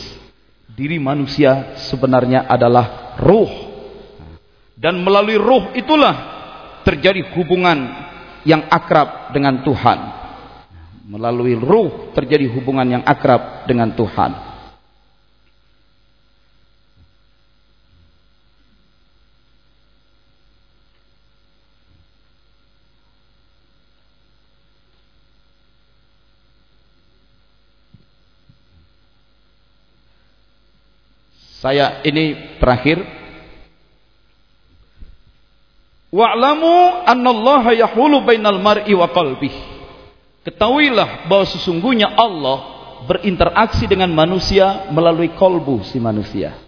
Diri manusia sebenarnya adalah ruh. Dan melalui ruh itulah terjadi hubungan yang akrab dengan Tuhan. melalui ruh terjadi hubungan yang akrab dengan Tuhan. Saya ini terakhir. Wa'lamu annallaha yahulu bainal mar'i wa qalbih. Ketahuilah bahwa sesungguhnya Allah berinteraksi dengan manusia melalui kolbu si manusia.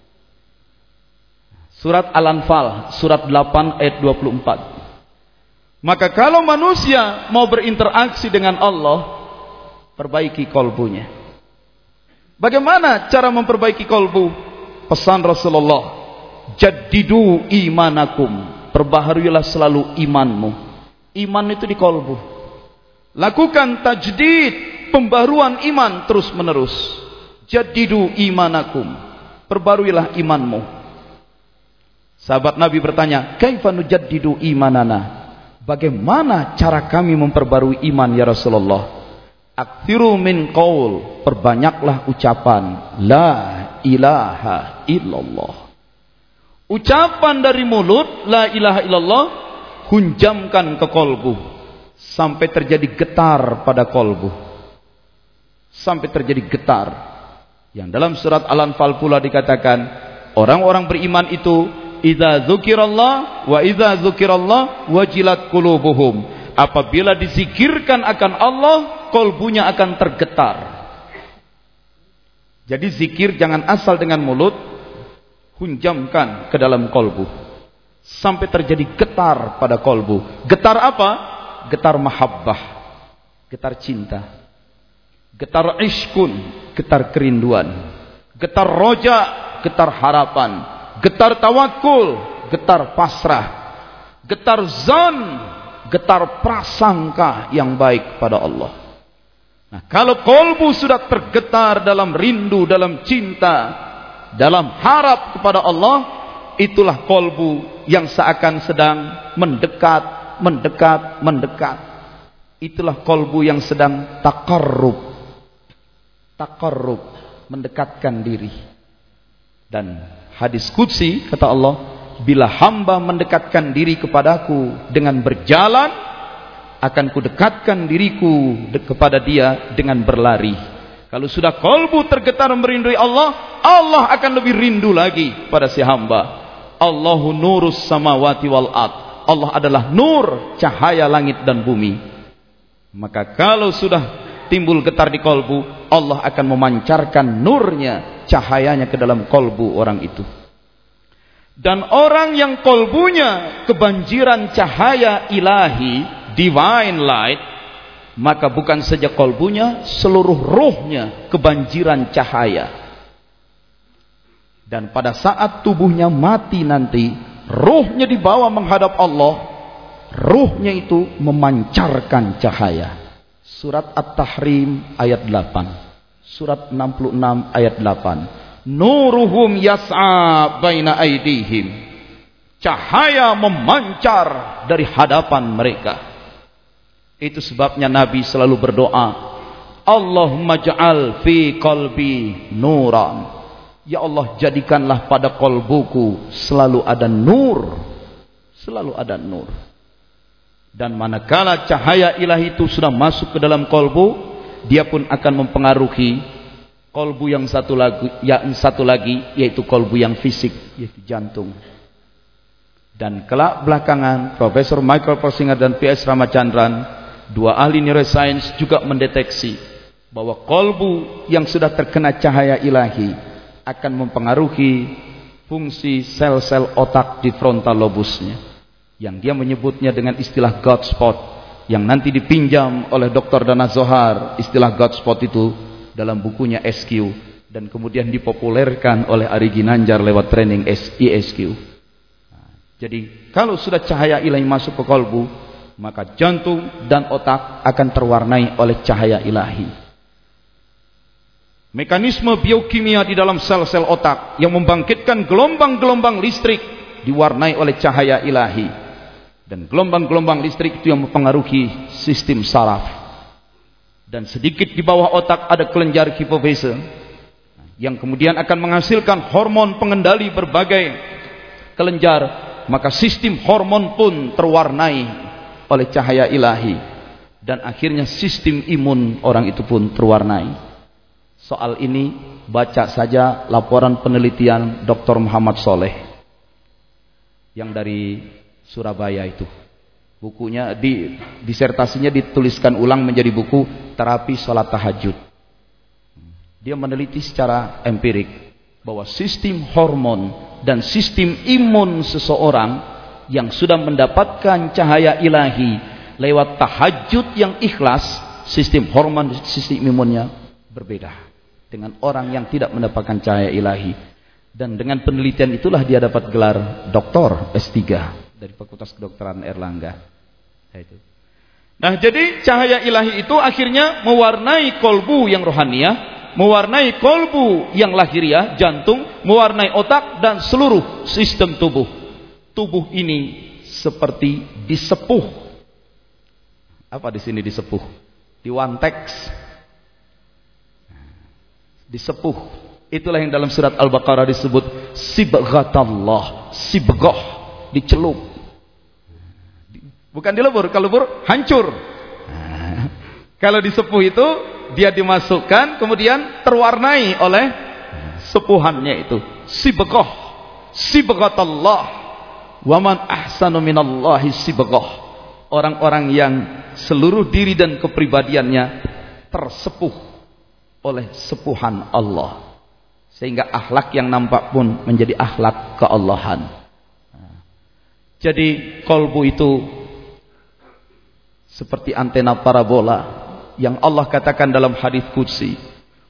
Surat Al-Anfal, surat 8 ayat 24. Maka kalau manusia mau berinteraksi dengan Allah, perbaiki kolbunya. Bagaimana cara memperbaiki kolbu? Pesan Rasulullah jadidu imanakum. Perbaharuilah selalu imanmu. Iman itu di kolbu. Lakukan tajdid pembaruan iman terus menerus jadidu imanakum. Perbaruilah imanmu. Sahabat Nabi bertanya kaifa nujaddidu imanana? Bagaimana cara kami memperbarui iman ya Rasulullah? Akthiru min qaul, perbanyaklah ucapan. La ilaha illallah. Ucapan dari mulut la ilaha illallah hunjamkan ke kolbu sampai terjadi getar pada kolbu. Sampai terjadi getar. Yang dalam surat Al-Anfal pula dikatakan orang-orang beriman itu idza dzukirallah wa idza dzukirallah wajilat qulubuhum. Apabila dizikirkan akan Allah kolbunya akan tergetar. Jadi zikir jangan asal dengan mulut, hunjamkan ke dalam kolbu. Sampai terjadi getar pada kolbu. Getar apa? Getar mahabbah. Getar cinta. Getar ishkun. Getar kerinduan. Getar roja. Getar harapan. Getar tawakul. Getar pasrah. Getar zan. Getar prasangka yang baik pada Allah. Nah, kalau kolbu sudah tergetar dalam rindu, dalam cinta, dalam harap kepada Allah, itulah kolbu yang seakan sedang mendekat, mendekat, mendekat. Itulah kolbu yang sedang takarrub. Takarrub, mendekatkan diri. Dan hadis kudsi, kata Allah, bila hamba mendekatkan diri kepadaku dengan berjalan, akan kudekatkan diriku kepada dia dengan berlari. Kalau sudah kolbu tergetar merindui Allah, Allah akan lebih rindu lagi pada si hamba. Allahu nurus samawati wal ard. Allah adalah nur cahaya langit dan bumi. Maka kalau sudah timbul getar di kolbu, Allah akan memancarkan nurnya, cahayanya ke dalam kolbu orang itu. Dan orang yang kolbunya kebanjiran cahaya ilahi, divine light maka bukan saja kolbunya seluruh rohnya kebanjiran cahaya. Dan pada saat tubuhnya mati nanti rohnya dibawa menghadap Allah rohnya itu memancarkan cahaya. Surat At-Tahrim ayat 8 surat 66 ayat 8 nuruhum yas'a baina aidihim. Cahaya memancar dari hadapan mereka itu sebabnya Nabi selalu berdoa, Allahumma ja'al fi qalbi nuran. Ya Allah jadikanlah pada kolbuku selalu ada nur. Selalu ada nur. Dan manakala cahaya ilahi itu sudah masuk ke dalam kolbu, dia pun akan mempengaruhi kolbu yang satu lagi, yang satu lagi yaitu kolbu yang fisik, yaitu jantung. Dan kelak belakangan Profesor Michael Persinger dan P.S. Ramachandran Dua ahli neuroscience juga mendeteksi bahwa kolbu yang sudah terkena cahaya ilahi akan mempengaruhi fungsi sel-sel otak di frontal lobusnya yang dia menyebutnya dengan istilah God spot yang nanti dipinjam oleh Dr. Dana Zohar istilah God spot itu dalam bukunya SQ dan kemudian dipopulerkan oleh Ari Ginanjar lewat training ISQ. Nah, jadi kalau sudah cahaya ilahi masuk ke kolbu maka jantung dan otak akan terwarnai oleh cahaya ilahi. Mekanisme biokimia di dalam sel-sel otak yang membangkitkan gelombang-gelombang listrik diwarnai oleh cahaya ilahi. Dan gelombang-gelombang listrik itu yang mempengaruhi sistem saraf. dan sedikit di bawah otak ada kelenjar hipofise yang kemudian akan menghasilkan hormon pengendali berbagai kelenjar maka sistem hormon pun terwarnai oleh cahaya ilahi. Dan akhirnya sistem imun orang itu pun terwarnai. Soal ini baca saja laporan penelitian Dr. Muhammad Soleh. Yang dari Surabaya itu. Bukunya di disertasinya dituliskan ulang menjadi buku terapi sholat tahajud. Dia meneliti secara empirik bahwa sistem hormon dan sistem imun seseorang yang sudah mendapatkan cahaya ilahi lewat tahajud yang ikhlas, sistem hormon sistem imunnya berbeda dengan orang yang tidak mendapatkan cahaya ilahi. Dan dengan penelitian itulah dia dapat gelar doktor S3 dari Fakultas Kedokteran Erlangga. Nah, jadi cahaya ilahi itu akhirnya mewarnai kolbu yang rohaniah mewarnai kolbu yang lahiriah, jantung, mewarnai otak dan seluruh sistem tubuh. Tubuh ini seperti disepuh. Apa di sini disepuh? Di teks. Disepuh. Itulah yang dalam surat Al-Baqarah disebut sibghatallah, sibghah, dicelup. Bukan dilebur, kalau lebur hancur. Kalau disepuh itu dia dimasukkan kemudian terwarnai oleh sepuhannya itu sibghah sibghatallah wa man ahsanu minallahi sibghah. Orang-orang yang seluruh diri dan kepribadiannya tersepuh oleh sepuhan Allah. Sehingga akhlak yang nampak pun menjadi akhlak keallahan. Jadi kolbu itu seperti antena parabola yang Allah katakan dalam hadis qudsi.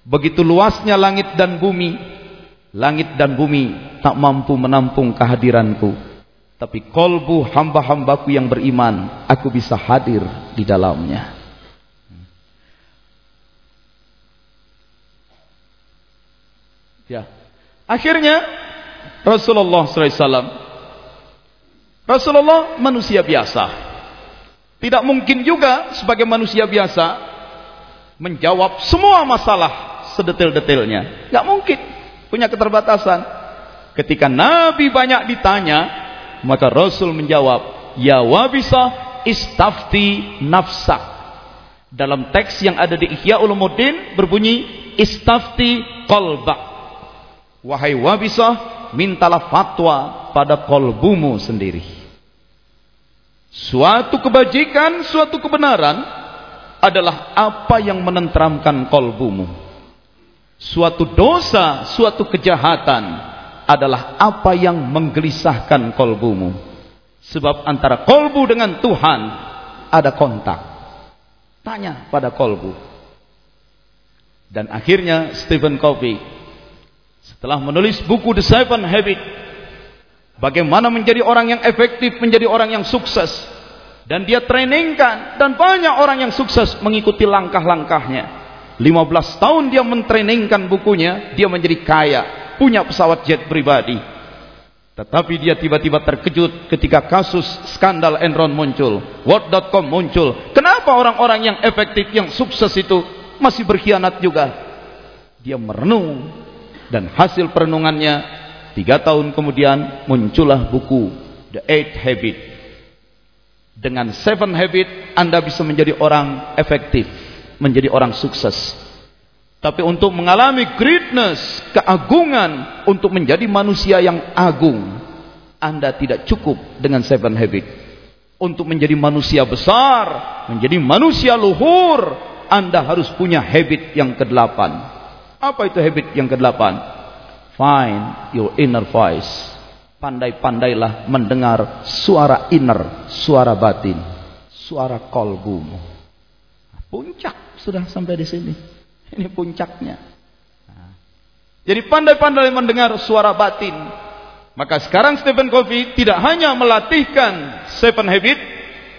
Begitu luasnya langit dan bumi langit dan bumi tak mampu menampung kehadiranku tapi kolbu hamba-hambaku yang beriman aku bisa hadir di dalamnya ya akhirnya Rasulullah SAW Rasulullah manusia biasa tidak mungkin juga sebagai manusia biasa menjawab semua masalah sedetil-detilnya. Gak mungkin. Punya keterbatasan. Ketika Nabi banyak ditanya, maka Rasul menjawab, Ya wabisa istafti nafsak. Dalam teks yang ada di Ihya Ulumuddin berbunyi, Istafti kolbak. Wahai wabisa, mintalah fatwa pada kolbumu sendiri. Suatu kebajikan, suatu kebenaran, adalah apa yang menenteramkan kolbumu. Suatu dosa, suatu kejahatan adalah apa yang menggelisahkan kolbumu. Sebab antara kolbu dengan Tuhan ada kontak. Tanya pada kolbu. Dan akhirnya Stephen Covey setelah menulis buku The Seven Habits bagaimana menjadi orang yang efektif, menjadi orang yang sukses dan dia trainingkan dan banyak orang yang sukses mengikuti langkah-langkahnya 15 tahun dia mentrainingkan bukunya dia menjadi kaya punya pesawat jet pribadi. Tetapi dia tiba-tiba terkejut ketika kasus skandal Enron muncul Word.com muncul. Kenapa orang-orang yang efektif yang sukses itu masih berkhianat juga? Dia merenung dan hasil perenungannya tiga tahun kemudian muncullah buku The Eight Habits dengan seven habit Anda bisa menjadi orang efektif, menjadi orang sukses. Tapi untuk mengalami greatness, keagungan, untuk menjadi manusia yang agung, Anda tidak cukup dengan seven habit. Untuk menjadi manusia besar, menjadi manusia luhur, Anda harus punya habit yang kedelapan. Apa itu habit yang kedelapan? Find your inner voice pandai-pandailah mendengar suara inner, suara batin, suara kolbumu. Puncak sudah sampai di sini. Ini puncaknya. Jadi pandai-pandai mendengar suara batin. Maka sekarang Stephen Covey tidak hanya melatihkan Seven Habit,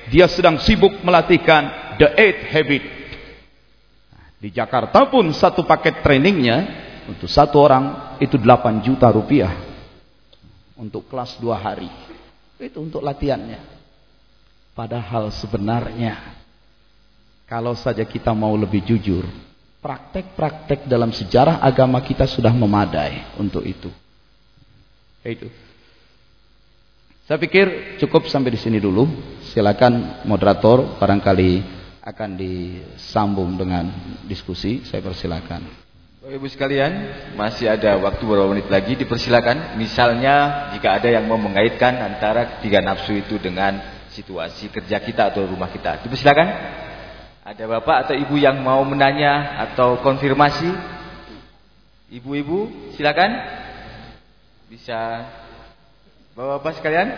dia sedang sibuk melatihkan The Eight Habit. Di Jakarta pun satu paket trainingnya untuk satu orang itu 8 juta rupiah untuk kelas dua hari. Itu untuk latihannya. Padahal sebenarnya Kalau saja kita mau lebih jujur, praktek-praktek dalam sejarah agama kita sudah memadai untuk itu. Itu. Saya pikir cukup sampai di sini dulu. Silakan moderator barangkali akan disambung dengan diskusi. Saya persilakan. Ibu sekalian, masih ada waktu beberapa menit lagi dipersilakan. Misalnya jika ada yang mau mengaitkan antara ketiga nafsu itu dengan situasi kerja kita atau rumah kita. Dipersilakan. Ada bapak atau ibu yang mau menanya atau konfirmasi? Ibu-ibu, silakan. Bisa Bapak-bapak sekalian?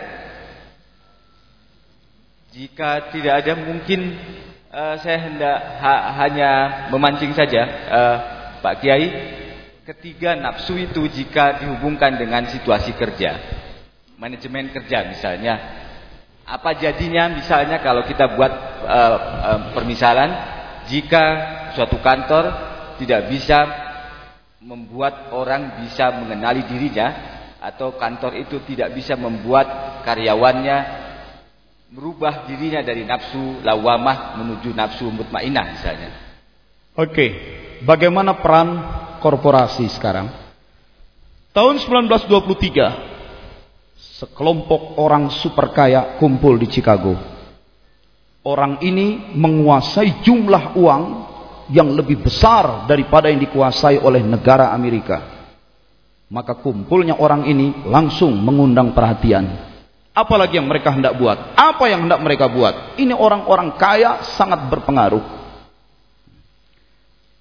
Jika tidak ada mungkin uh, saya hendak ha hanya memancing saja uh, Pak Kiai. Ketiga nafsu itu jika dihubungkan dengan situasi kerja. Manajemen kerja misalnya apa jadinya misalnya kalau kita buat uh, uh, permisalan jika suatu kantor tidak bisa membuat orang bisa mengenali dirinya atau kantor itu tidak bisa membuat karyawannya merubah dirinya dari nafsu lawamah menuju nafsu mutmainah misalnya. Oke, bagaimana peran korporasi sekarang? Tahun 1923 Sekelompok orang super kaya kumpul di Chicago. Orang ini menguasai jumlah uang yang lebih besar daripada yang dikuasai oleh negara Amerika. Maka kumpulnya orang ini langsung mengundang perhatian. Apalagi yang mereka hendak buat? Apa yang hendak mereka buat? Ini orang-orang kaya sangat berpengaruh.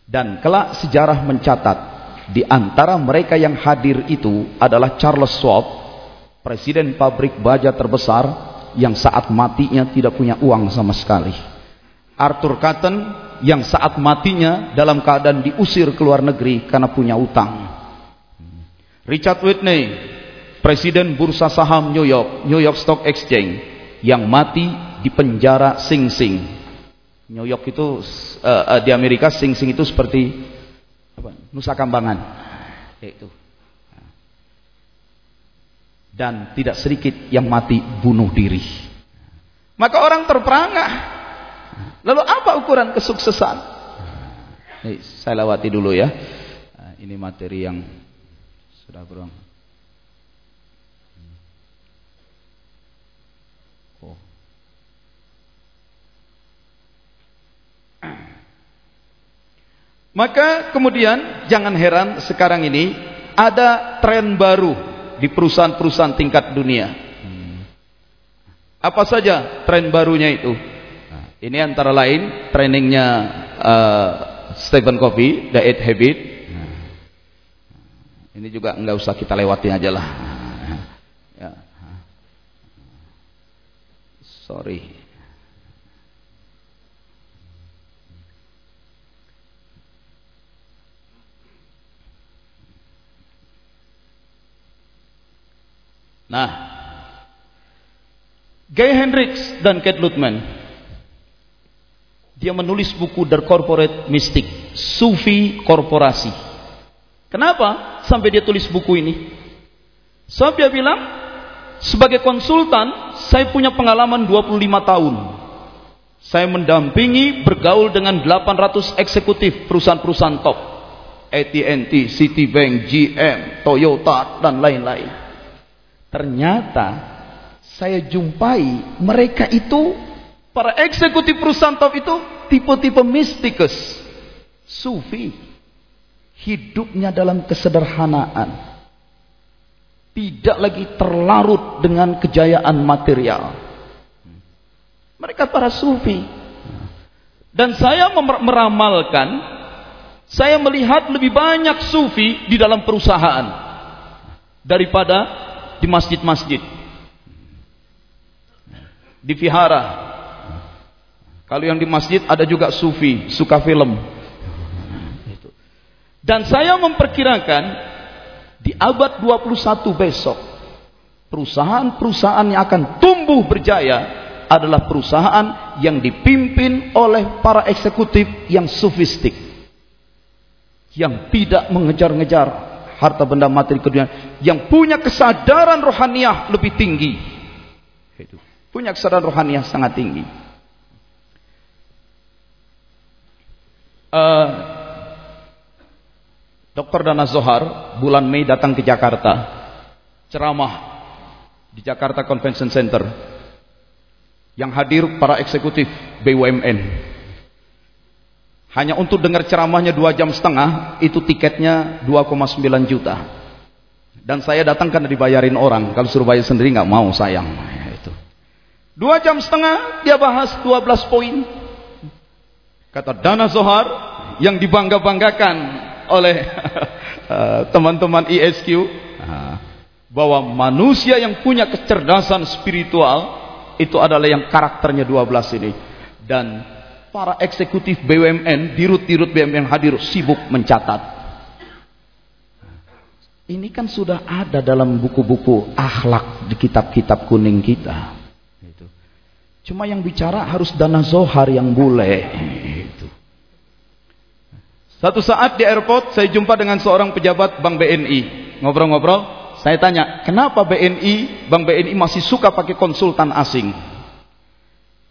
Dan kelak sejarah mencatat di antara mereka yang hadir itu adalah Charles Schwab presiden pabrik baja terbesar yang saat matinya tidak punya uang sama sekali. Arthur Cotton yang saat matinya dalam keadaan diusir ke luar negeri karena punya utang. Richard Whitney, presiden bursa saham New York, New York Stock Exchange yang mati di penjara Sing Sing. New York itu uh, di Amerika Sing Sing itu seperti apa? Nusa Kambangan. Itu dan tidak sedikit yang mati bunuh diri. Maka orang terperangah. Lalu apa ukuran kesuksesan? Nih, saya lewati dulu ya. Nah, ini materi yang sudah beruang. Oh. Maka kemudian jangan heran sekarang ini ada tren baru di perusahaan-perusahaan tingkat dunia. Apa saja tren barunya itu? Ini antara lain trainingnya uh, Stephen Covey, The Eight Habit. ini juga nggak usah kita lewatin aja lah. Ya. Sorry. Nah, Guy Hendricks dan Kate Lutman dia menulis buku The Corporate Mystic, Sufi Korporasi. Kenapa sampai dia tulis buku ini? Sebab dia bilang, sebagai konsultan, saya punya pengalaman 25 tahun. Saya mendampingi bergaul dengan 800 eksekutif perusahaan-perusahaan top. AT&T, Citibank, GM, Toyota, dan lain-lain. Ternyata saya jumpai mereka itu para eksekutif perusahaan top itu tipe-tipe mistikus, sufi. Hidupnya dalam kesederhanaan. Tidak lagi terlarut dengan kejayaan material. Mereka para sufi. Dan saya meramalkan, saya melihat lebih banyak sufi di dalam perusahaan daripada di masjid-masjid. Di vihara. Kalau yang di masjid ada juga sufi, suka film. Dan saya memperkirakan di abad 21 besok perusahaan-perusahaan yang akan tumbuh berjaya adalah perusahaan yang dipimpin oleh para eksekutif yang sofistik yang tidak mengejar-ngejar harta benda materi keduniaan yang punya kesadaran rohaniah lebih tinggi. Punya kesadaran rohaniah sangat tinggi. uh, Dr. Dana Zohar bulan Mei datang ke Jakarta ceramah di Jakarta Convention Center yang hadir para eksekutif BUMN hanya untuk dengar ceramahnya dua jam setengah itu tiketnya 2,9 juta. Dan saya datang karena dibayarin orang. Kalau suruh bayar sendiri nggak mau sayang. Itu. Dua jam setengah dia bahas 12 poin. Kata Dana Zohar yang dibangga-banggakan oleh eh, teman-teman ISQ bahwa manusia yang punya kecerdasan spiritual itu adalah yang karakternya 12 ini. Dan para eksekutif BUMN dirut-dirut BUMN hadir sibuk mencatat. Ini kan sudah ada dalam buku-buku akhlak di kitab-kitab kuning kita. Cuma yang bicara harus dana zohar yang boleh satu saat di airport saya jumpa dengan seorang pejabat Bank BNI. Ngobrol-ngobrol, saya tanya, kenapa BNI, Bank BNI masih suka pakai konsultan asing?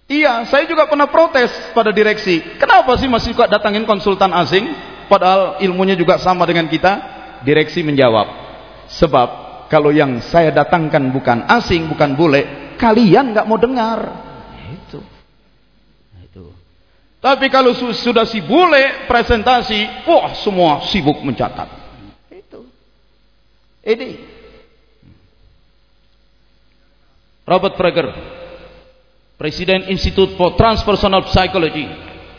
Iya, saya juga pernah protes pada direksi. Kenapa sih masih suka datangin konsultan asing? Padahal ilmunya juga sama dengan kita. Direksi menjawab, sebab kalau yang saya datangkan bukan asing, bukan bule, kalian nggak mau dengar. Tapi kalau sudah si bule presentasi, wah semua sibuk mencatat. Itu. Ini. Robert Prager, Presiden Institute for Transpersonal Psychology.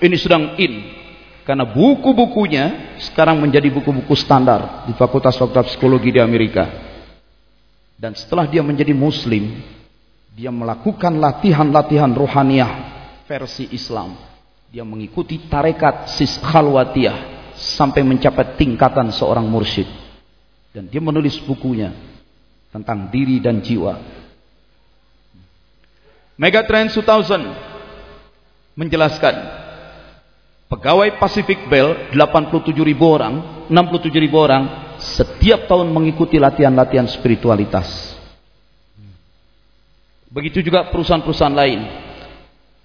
Ini sedang in. Karena buku-bukunya sekarang menjadi buku-buku standar di fakultas-fakultas psikologi di Amerika. Dan setelah dia menjadi muslim, dia melakukan latihan-latihan rohaniah versi Islam dia mengikuti tarekat sis khalwatiyah sampai mencapai tingkatan seorang mursyid. Dan dia menulis bukunya tentang diri dan jiwa. Megatrend 2000 menjelaskan pegawai Pacific Bell 87 ribu orang, 67 ribu orang setiap tahun mengikuti latihan-latihan spiritualitas. Begitu juga perusahaan-perusahaan lain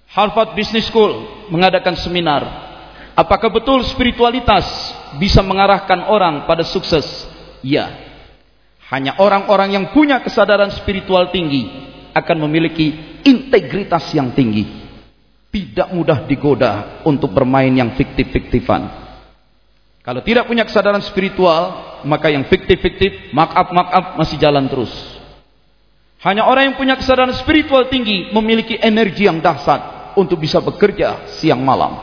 Harvard Business School mengadakan seminar. Apakah betul spiritualitas bisa mengarahkan orang pada sukses? Ya. Hanya orang-orang yang punya kesadaran spiritual tinggi akan memiliki integritas yang tinggi. Tidak mudah digoda untuk bermain yang fiktif-fiktifan. Kalau tidak punya kesadaran spiritual, maka yang fiktif-fiktif, makap-makap masih jalan terus. Hanya orang yang punya kesadaran spiritual tinggi memiliki energi yang dahsyat untuk bisa bekerja siang malam.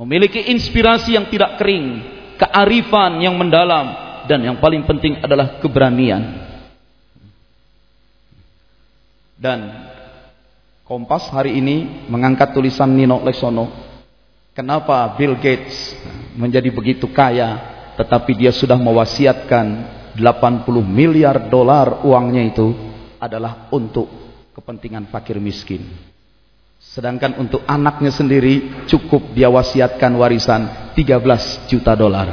Memiliki inspirasi yang tidak kering, kearifan yang mendalam, dan yang paling penting adalah keberanian. Dan Kompas hari ini mengangkat tulisan Nino Lesono. Kenapa Bill Gates menjadi begitu kaya, tetapi dia sudah mewasiatkan 80 miliar dolar uangnya itu adalah untuk kepentingan fakir miskin. Sedangkan untuk anaknya sendiri cukup dia wasiatkan warisan 13 juta dolar.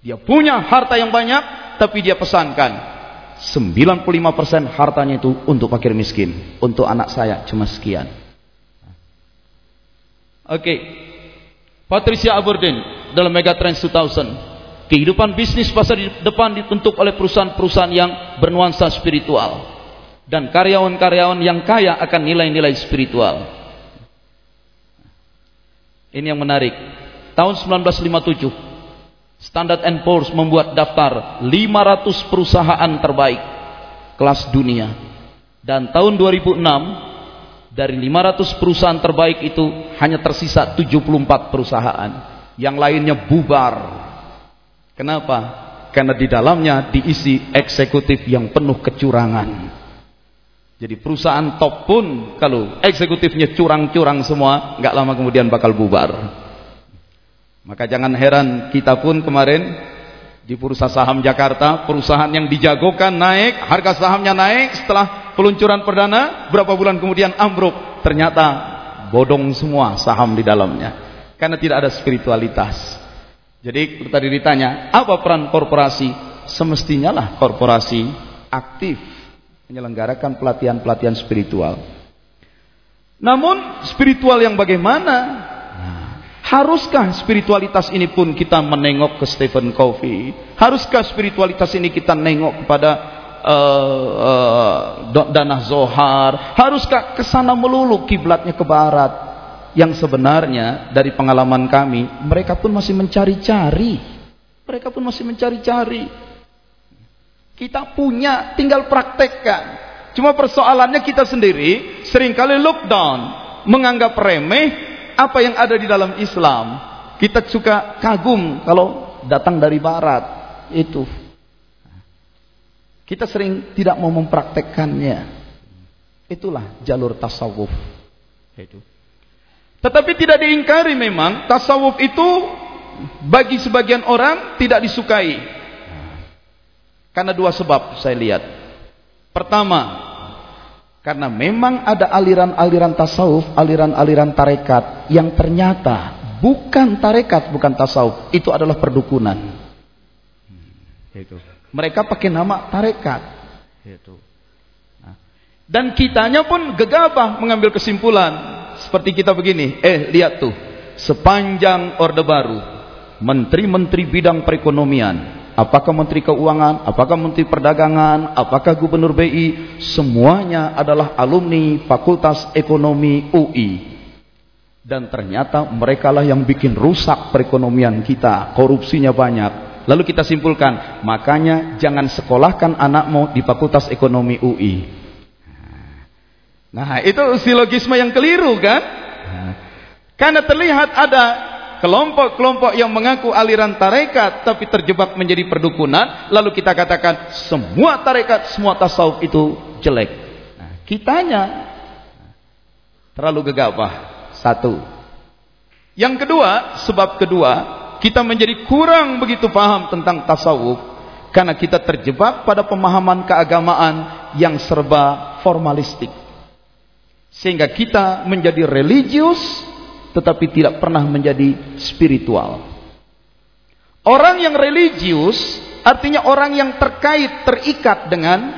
Dia punya harta yang banyak tapi dia pesankan 95% hartanya itu untuk fakir miskin. Untuk anak saya cuma sekian. Oke. Okay. Patricia Aberdeen dalam Megatrends 2000. Kehidupan bisnis masa depan dibentuk oleh perusahaan-perusahaan yang bernuansa spiritual. Dan karyawan-karyawan yang kaya akan nilai-nilai spiritual. Ini yang menarik. Tahun 1957, Standard Poor's membuat daftar 500 perusahaan terbaik kelas dunia. Dan tahun 2006, dari 500 perusahaan terbaik itu hanya tersisa 74 perusahaan. Yang lainnya bubar. Kenapa? Karena di dalamnya diisi eksekutif yang penuh kecurangan. Jadi perusahaan top pun kalau eksekutifnya curang-curang semua, nggak lama kemudian bakal bubar. Maka jangan heran kita pun kemarin di Bursa Saham Jakarta, perusahaan yang dijagokan naik, harga sahamnya naik setelah peluncuran perdana, berapa bulan kemudian ambruk, ternyata bodong semua saham di dalamnya. Karena tidak ada spiritualitas. Jadi tadi ditanya, apa peran korporasi? Semestinya lah korporasi aktif menyelenggarakan pelatihan-pelatihan spiritual. Namun spiritual yang bagaimana? Haruskah spiritualitas ini pun kita menengok ke Stephen Covey? Haruskah spiritualitas ini kita nengok kepada uh, uh, Danah Zohar? Haruskah ke sana melulu kiblatnya ke barat? Yang sebenarnya dari pengalaman kami, mereka pun masih mencari-cari. Mereka pun masih mencari-cari. Kita punya, tinggal praktekkan. Cuma persoalannya kita sendiri sering kali lockdown, menganggap remeh apa yang ada di dalam Islam. Kita suka kagum kalau datang dari barat. Itu. Kita sering tidak mau mempraktekkannya. Itulah jalur tasawuf. Itu. Tetapi tidak diingkari memang tasawuf itu bagi sebagian orang tidak disukai. Karena dua sebab saya lihat. Pertama, karena memang ada aliran-aliran tasawuf, aliran-aliran tarekat yang ternyata bukan tarekat, bukan tasawuf, itu adalah perdukunan. Itu. Mereka pakai nama tarekat. Itu. Nah. Dan kitanya pun gegabah mengambil kesimpulan seperti kita begini. Eh, lihat tuh, sepanjang Orde Baru, menteri-menteri bidang perekonomian, apakah Menteri Keuangan, apakah Menteri Perdagangan, apakah Gubernur BI, semuanya adalah alumni Fakultas Ekonomi UI. Dan ternyata mereka lah yang bikin rusak perekonomian kita, korupsinya banyak. Lalu kita simpulkan, makanya jangan sekolahkan anakmu di Fakultas Ekonomi UI. Nah, itu silogisme yang keliru kan? Karena terlihat ada kelompok-kelompok yang mengaku aliran tarekat tapi terjebak menjadi perdukunan lalu kita katakan semua tarekat semua tasawuf itu jelek. Nah, kitanya terlalu gegabah. Satu. Yang kedua sebab kedua kita menjadi kurang begitu paham tentang tasawuf karena kita terjebak pada pemahaman keagamaan yang serba formalistik. Sehingga kita menjadi religius tetapi tidak pernah menjadi spiritual. Orang yang religius artinya orang yang terkait, terikat dengan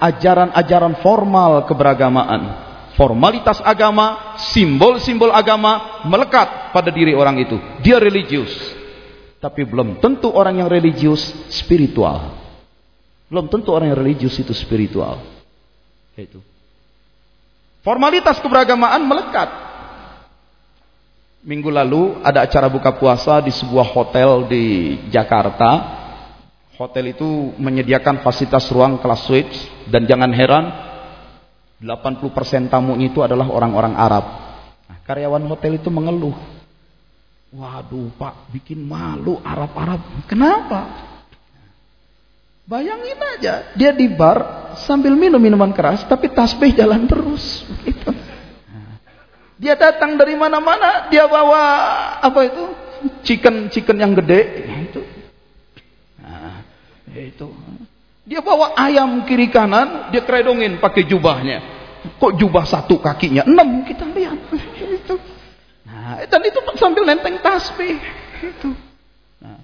ajaran-ajaran formal keberagamaan. Formalitas agama, simbol-simbol agama melekat pada diri orang itu. Dia religius. Tapi belum tentu orang yang religius spiritual. Belum tentu orang yang religius itu spiritual. Itu. Formalitas keberagamaan melekat Minggu lalu ada acara buka puasa di sebuah hotel di Jakarta. Hotel itu menyediakan fasilitas ruang kelas suite dan jangan heran 80% tamunya itu adalah orang-orang Arab. Nah, karyawan hotel itu mengeluh. Waduh pak bikin malu Arab-Arab. Kenapa? Bayangin aja dia di bar sambil minum minuman keras tapi tasbih jalan terus. Gitu. Dia datang dari mana-mana, dia bawa apa itu? Chicken chicken yang gede itu. Nah, itu. Dia bawa ayam kiri kanan, dia keredongin pakai jubahnya. Kok jubah satu kakinya enam kita lihat itu. Nah, dan itu sambil nenteng tasbih itu. Nah,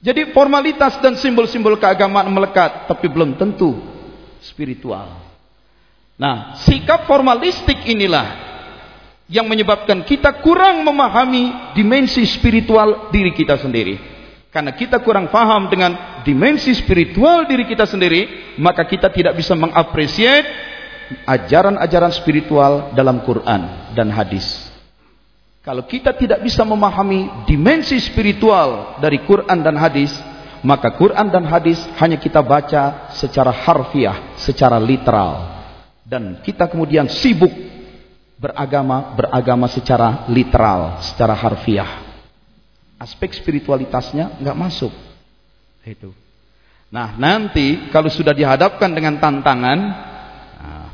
jadi formalitas dan simbol-simbol keagamaan melekat, tapi belum tentu spiritual. Nah, sikap formalistik inilah yang menyebabkan kita kurang memahami dimensi spiritual diri kita sendiri. Karena kita kurang paham dengan dimensi spiritual diri kita sendiri, maka kita tidak bisa mengapresiasi ajaran-ajaran spiritual dalam Quran dan hadis. Kalau kita tidak bisa memahami dimensi spiritual dari Quran dan hadis, maka Quran dan hadis hanya kita baca secara harfiah, secara literal. Dan kita kemudian sibuk beragama beragama secara literal, secara harfiah. Aspek spiritualitasnya nggak masuk. Itu. Nah, nanti kalau sudah dihadapkan dengan tantangan, nah,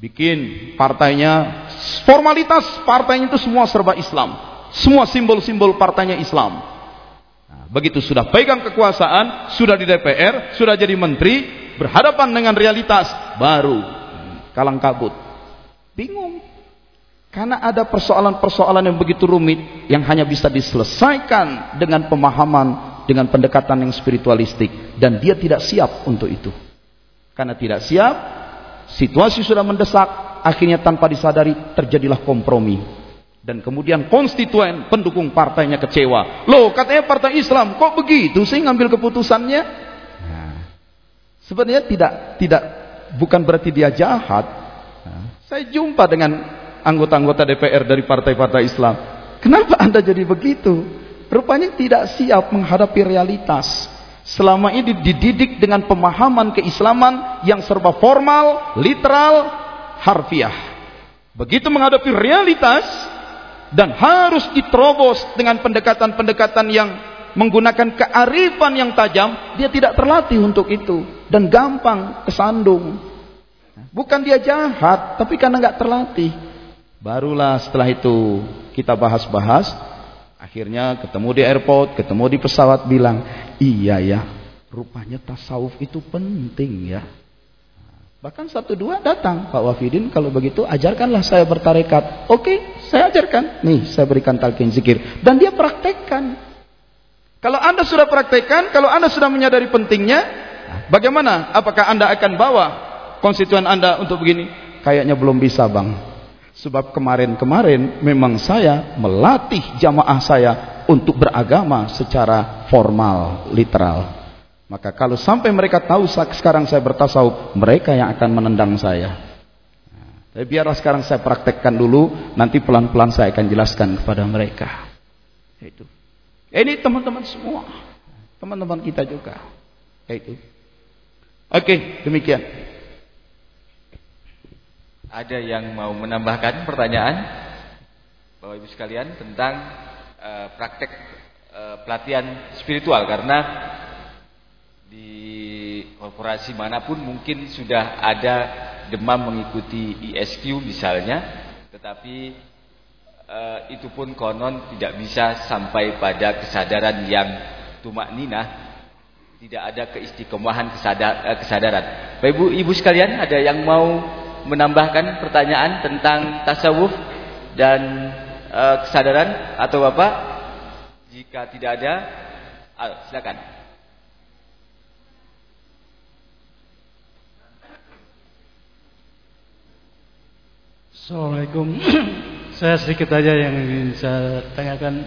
bikin partainya formalitas partainya itu semua serba Islam. Semua simbol-simbol partainya Islam. Nah, begitu sudah pegang kekuasaan, sudah di DPR, sudah jadi menteri, berhadapan dengan realitas baru kalang kabut. Bingung. Karena ada persoalan-persoalan yang begitu rumit yang hanya bisa diselesaikan dengan pemahaman, dengan pendekatan yang spiritualistik dan dia tidak siap untuk itu. Karena tidak siap, situasi sudah mendesak, akhirnya tanpa disadari terjadilah kompromi. Dan kemudian konstituen pendukung partainya kecewa. Loh katanya partai Islam kok begitu sih ngambil keputusannya? Nah, sebenarnya tidak tidak bukan berarti dia jahat. Nah, saya jumpa dengan anggota-anggota DPR dari partai-partai Islam. Kenapa anda jadi begitu? Rupanya tidak siap menghadapi realitas. Selama ini dididik dengan pemahaman keislaman yang serba formal, literal, harfiah. Begitu menghadapi realitas, dan harus diterobos dengan pendekatan-pendekatan yang menggunakan kearifan yang tajam dia tidak terlatih untuk itu dan gampang kesandung bukan dia jahat tapi karena nggak terlatih barulah setelah itu kita bahas-bahas akhirnya ketemu di airport ketemu di pesawat bilang iya ya rupanya tasawuf itu penting ya Bahkan satu dua datang Pak Wafidin kalau begitu ajarkanlah saya bertarekat. Oke, saya ajarkan. Nih, saya berikan talqin zikir dan dia praktekkan. Kalau Anda sudah praktekkan, kalau Anda sudah menyadari pentingnya, bagaimana? Apakah Anda akan bawa konstituen Anda untuk begini? Kayaknya belum bisa, Bang. Sebab kemarin-kemarin memang saya melatih jamaah saya untuk beragama secara formal, literal. Maka kalau sampai mereka tahu sekarang saya bertasawuf, mereka yang akan menendang saya. Nah, tapi biarlah sekarang saya praktekkan dulu, nanti pelan-pelan saya akan jelaskan kepada mereka. Itu. Ini teman-teman semua, teman-teman kita juga. Itu. Oke, demikian. Ada yang mau menambahkan pertanyaan, Bapak Ibu sekalian tentang uh, praktek uh, pelatihan spiritual. Karena di korporasi mana pun mungkin sudah ada demam mengikuti ISQ misalnya, tetapi e, itu pun konon tidak bisa sampai pada kesadaran yang tumak nina, tidak ada keistiqomahan kesadar, kesadaran. Bapak Ibu, Ibu sekalian, ada yang mau menambahkan pertanyaan tentang tasawuf dan e, kesadaran atau Bapak? Jika tidak ada, silakan. Assalamualaikum. saya sedikit aja yang ingin saya tanyakan.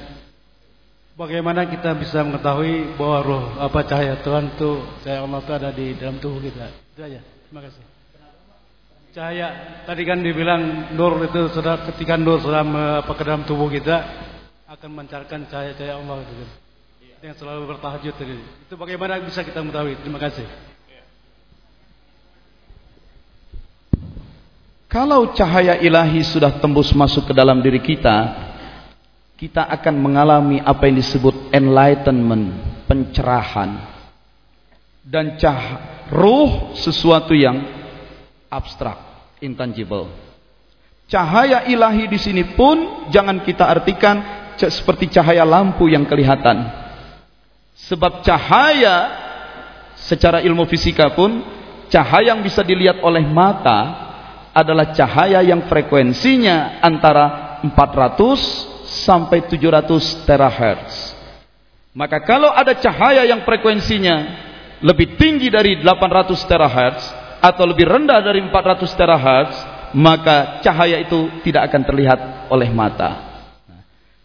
Bagaimana kita bisa mengetahui bahwa roh apa cahaya Tuhan itu cahaya Allah itu ada di dalam tubuh kita? Itu aja. Terima kasih. Cahaya tadi kan dibilang nur itu sudah ketika nur sudah apa ke dalam tubuh kita akan memancarkan cahaya-cahaya Allah itu. Yang selalu bertahajud tadi. Itu bagaimana bisa kita mengetahui? Terima kasih. Kalau cahaya ilahi sudah tembus masuk ke dalam diri kita, kita akan mengalami apa yang disebut enlightenment, pencerahan. Dan cah ruh sesuatu yang abstrak, intangible. Cahaya ilahi di sini pun jangan kita artikan seperti cahaya lampu yang kelihatan. Sebab cahaya secara ilmu fisika pun cahaya yang bisa dilihat oleh mata adalah cahaya yang frekuensinya antara 400 sampai 700 terahertz. Maka kalau ada cahaya yang frekuensinya lebih tinggi dari 800 terahertz atau lebih rendah dari 400 terahertz, maka cahaya itu tidak akan terlihat oleh mata.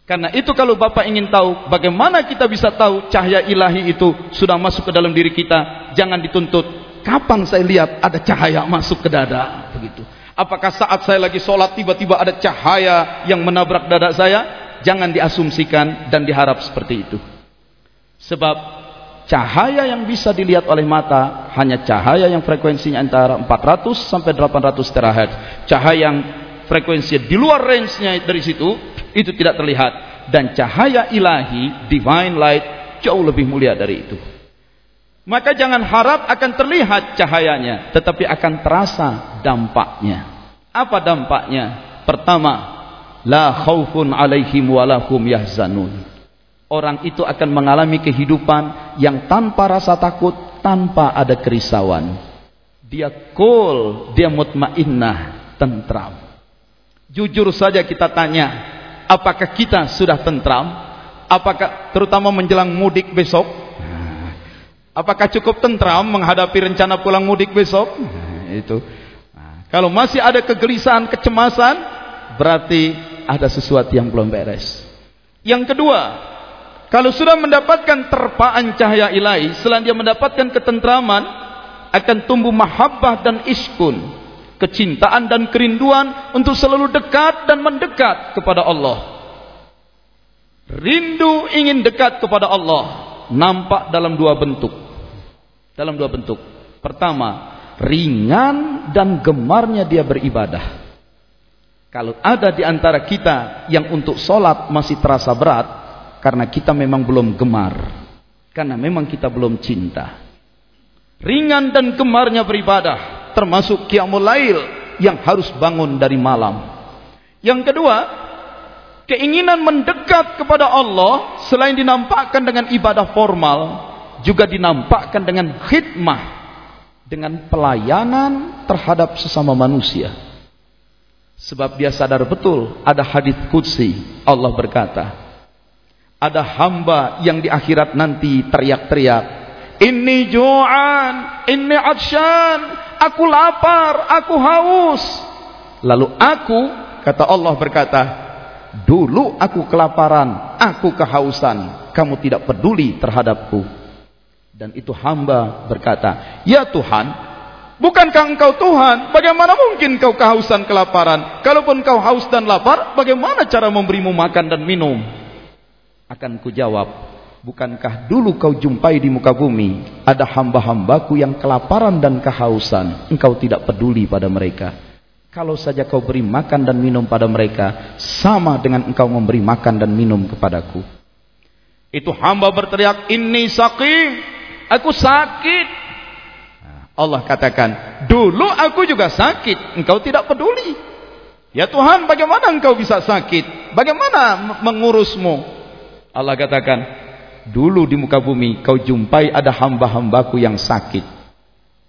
Karena itu kalau Bapak ingin tahu bagaimana kita bisa tahu cahaya ilahi itu sudah masuk ke dalam diri kita, jangan dituntut kapan saya lihat ada cahaya masuk ke dada begitu. Apakah saat saya lagi sholat tiba-tiba ada cahaya yang menabrak dada saya? Jangan diasumsikan dan diharap seperti itu. Sebab cahaya yang bisa dilihat oleh mata hanya cahaya yang frekuensinya antara 400 sampai 800 terahertz. Cahaya yang frekuensinya di luar range-nya dari situ itu tidak terlihat dan cahaya ilahi divine light jauh lebih mulia dari itu. Maka jangan harap akan terlihat cahayanya, tetapi akan terasa dampaknya. Apa dampaknya? Pertama, la khaufun alaihim walahum yahzanun. Orang itu akan mengalami kehidupan yang tanpa rasa takut, tanpa ada kerisauan. Dia cool, dia mutmainnah, tentram. Jujur saja kita tanya, apakah kita sudah tentram? Apakah terutama menjelang mudik besok? Apakah cukup tentram menghadapi rencana pulang mudik besok? Nah, itu. Nah, kalau masih ada kegelisahan, kecemasan, berarti ada sesuatu yang belum beres. Yang kedua, kalau sudah mendapatkan terpaan cahaya ilahi, selain dia mendapatkan ketentraman, akan tumbuh mahabbah dan iskun, kecintaan dan kerinduan untuk selalu dekat dan mendekat kepada Allah. Rindu ingin dekat kepada Allah nampak dalam dua bentuk. Dalam dua bentuk. Pertama, ringan dan gemarnya dia beribadah. Kalau ada di antara kita yang untuk sholat masih terasa berat, karena kita memang belum gemar, karena memang kita belum cinta. Ringan dan gemarnya beribadah, termasuk qiyamul lail yang harus bangun dari malam. Yang kedua, keinginan mendekat kepada Allah selain dinampakkan dengan ibadah formal, juga dinampakkan dengan khidmah, dengan pelayanan terhadap sesama manusia. Sebab dia sadar betul ada hadis kudsi Allah berkata, ada hamba yang di akhirat nanti teriak-teriak, "Inni ju'an, inni atsyan, aku lapar, aku haus." Lalu aku kata Allah berkata, "Dulu aku kelaparan, aku kehausan, kamu tidak peduli terhadapku." Dan itu hamba berkata, "Ya Tuhan, Bukankah engkau Tuhan? Bagaimana mungkin kau kehausan kelaparan? Kalaupun kau haus dan lapar, bagaimana cara memberimu makan dan minum? Akan kujawab, bukankah dulu kau jumpai di muka bumi ada hamba-hambaku yang kelaparan dan kehausan, engkau tidak peduli pada mereka. Kalau saja kau beri makan dan minum pada mereka, sama dengan engkau memberi makan dan minum kepadaku. Itu hamba berteriak, ini sakit, aku sakit. Allah katakan, dulu aku juga sakit, engkau tidak peduli. Ya Tuhan, bagaimana engkau bisa sakit? Bagaimana mengurusmu? Allah katakan, dulu di muka bumi kau jumpai ada hamba-hambaku yang sakit.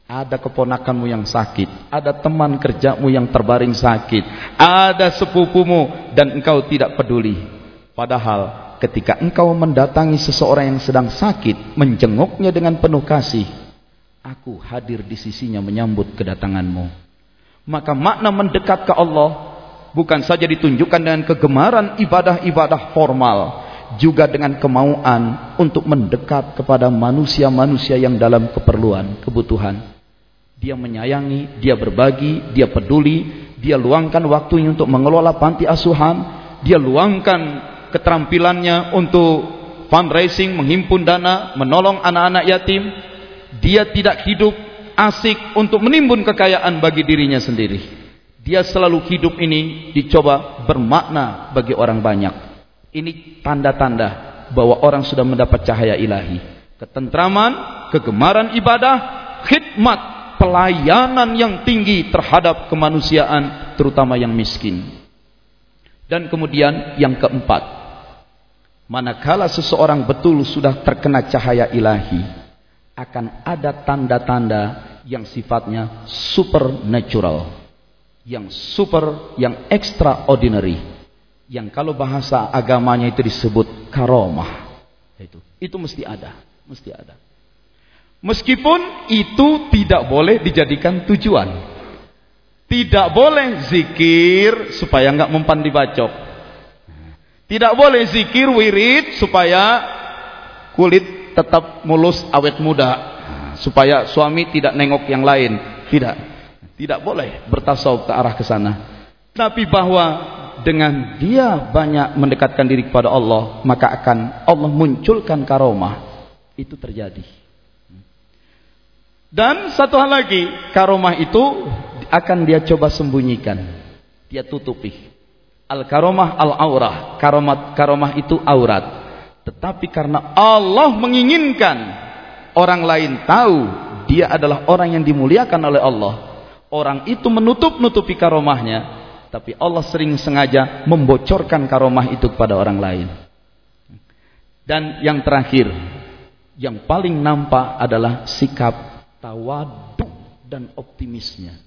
Ada keponakanmu yang sakit, ada teman kerjamu yang terbaring sakit, ada sepupumu dan engkau tidak peduli. Padahal ketika engkau mendatangi seseorang yang sedang sakit, menjenguknya dengan penuh kasih, Aku hadir di sisinya menyambut kedatanganmu. Maka makna mendekat ke Allah bukan saja ditunjukkan dengan kegemaran ibadah-ibadah formal, juga dengan kemauan untuk mendekat kepada manusia-manusia yang dalam keperluan, kebutuhan. Dia menyayangi, dia berbagi, dia peduli, dia luangkan waktunya untuk mengelola panti asuhan, dia luangkan keterampilannya untuk fundraising, menghimpun dana, menolong anak-anak yatim, dia tidak hidup asik untuk menimbun kekayaan bagi dirinya sendiri. Dia selalu hidup ini dicoba bermakna bagi orang banyak. Ini tanda-tanda bahwa orang sudah mendapat cahaya ilahi. Ketentraman, kegemaran ibadah, khidmat, pelayanan yang tinggi terhadap kemanusiaan, terutama yang miskin. Dan kemudian yang keempat, manakala seseorang betul sudah terkena cahaya ilahi, akan ada tanda-tanda yang sifatnya supernatural, yang super, yang extraordinary, yang kalau bahasa agamanya itu disebut karomah. Itu, itu mesti ada, mesti ada. Meskipun itu tidak boleh dijadikan tujuan. Tidak boleh zikir supaya nggak mempan dibacok. Tidak boleh zikir wirid supaya kulit tetap mulus awet muda supaya suami tidak nengok yang lain tidak tidak boleh bertasawuf ke arah ke sana tapi bahwa dengan dia banyak mendekatkan diri kepada Allah maka akan Allah munculkan karomah itu terjadi dan satu hal lagi karomah itu akan dia coba sembunyikan dia tutupi al karomah al aurah karomah karomah itu aurat tetapi karena Allah menginginkan orang lain tahu dia adalah orang yang dimuliakan oleh Allah. Orang itu menutup-nutupi karomahnya. Tapi Allah sering sengaja membocorkan karomah itu kepada orang lain. Dan yang terakhir, yang paling nampak adalah sikap tawadu dan optimisnya.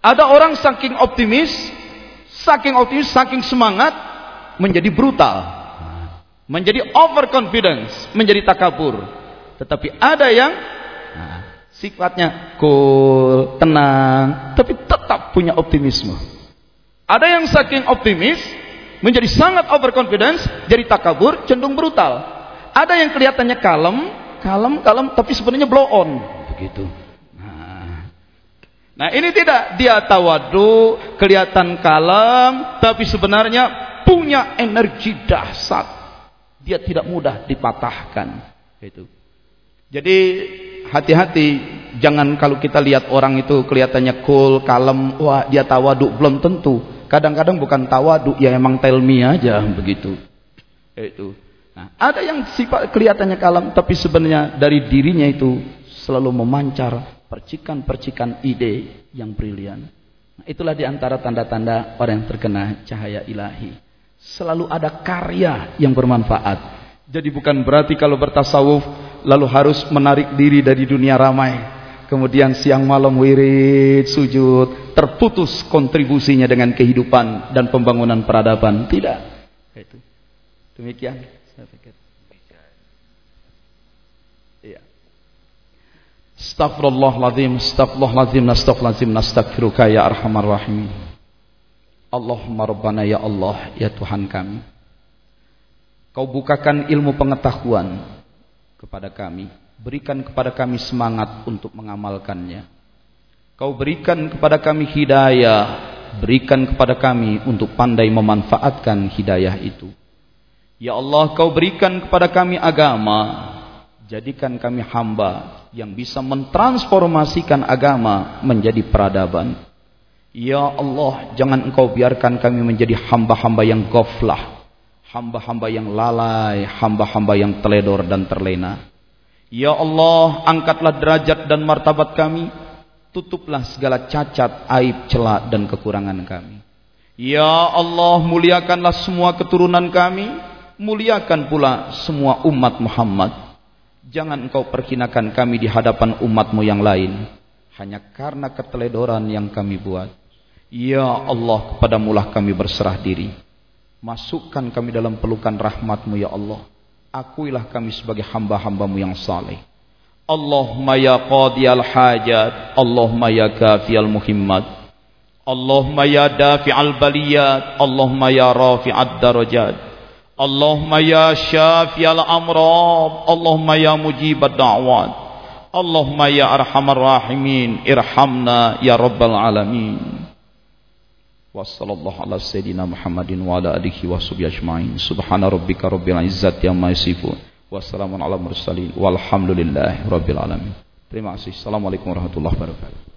Ada orang saking optimis, saking optimis, saking semangat, menjadi brutal menjadi overconfidence, menjadi takabur. Tetapi ada yang nah, sifatnya cool, tenang, tapi tetap punya optimisme. Ada yang saking optimis menjadi sangat overconfidence, jadi takabur, cenderung brutal. Ada yang kelihatannya kalem, kalem, kalem, tapi sebenarnya blow on, begitu. Nah, nah ini tidak dia tawadu, kelihatan kalem, tapi sebenarnya punya energi dahsyat. Dia tidak mudah dipatahkan. Itu. Jadi hati-hati jangan kalau kita lihat orang itu kelihatannya cool, kalem, wah dia tawadu belum tentu. Kadang-kadang bukan tawadu, ya emang tell me aja begitu. Itu. Nah, ada yang sifat kelihatannya kalem, tapi sebenarnya dari dirinya itu selalu memancar percikan-percikan ide yang brilian. Nah, itulah di antara tanda-tanda orang yang terkena cahaya ilahi. Selalu ada karya yang bermanfaat. Jadi bukan berarti kalau bertasawuf lalu harus menarik diri dari dunia ramai kemudian siang malam wirid, sujud, terputus kontribusinya dengan kehidupan dan pembangunan peradaban. Tidak. Itu. Demikian saya pikir. Iya. Astaghfirullahaladzim, astaghfirullahaladzim, astaghfirullahaladzim, astaghfiruka ya arhamar rahim. Allahumma rabbana ya Allah, ya Tuhan kami. Kau bukakan ilmu pengetahuan kepada kami Berikan kepada kami semangat untuk mengamalkannya. Kau berikan kepada kami hidayah. Berikan kepada kami untuk pandai memanfaatkan hidayah itu. Ya Allah, kau berikan kepada kami agama. Jadikan kami hamba yang bisa mentransformasikan agama menjadi peradaban. Ya Allah, jangan engkau biarkan kami menjadi hamba-hamba yang goflah. Hamba-hamba yang lalai, hamba-hamba yang teledor dan terlena. Ya Allah, angkatlah derajat dan martabat kami. Tutuplah segala cacat, aib, celak dan kekurangan kami. Ya Allah, muliakanlah semua keturunan kami. Muliakan pula semua umat Muhammad. Jangan engkau perhinakan kami di hadapan umatmu yang lain. Hanya karena keteledoran yang kami buat. Ya Allah, kepadamulah kami berserah diri. Masukkan kami dalam pelukan rahmatmu ya Allah akuilah kami sebagai hamba-hambamu yang saleh. Allahumma ya qadiyal hajat, Allahumma ya kafiyal muhimmat, Allahumma ya dafi'al baliyat, Allahumma ya rafi'ad darajat, Allahumma ya syafiyal amrab, Allahumma ya mujibad da'wat, Allahumma ya arhamar rahimin, irhamna ya rabbal alamin. Wassallallahu ala sayyidina Muhammadin wa ala alihi wa sahbihi ajma'in. Subhana rabbika rabbil izzati amma yasifun. Wassalamun ala mursalin walhamdulillahi rabbil alamin. Terima kasih. Assalamualaikum warahmatullahi wabarakatuh.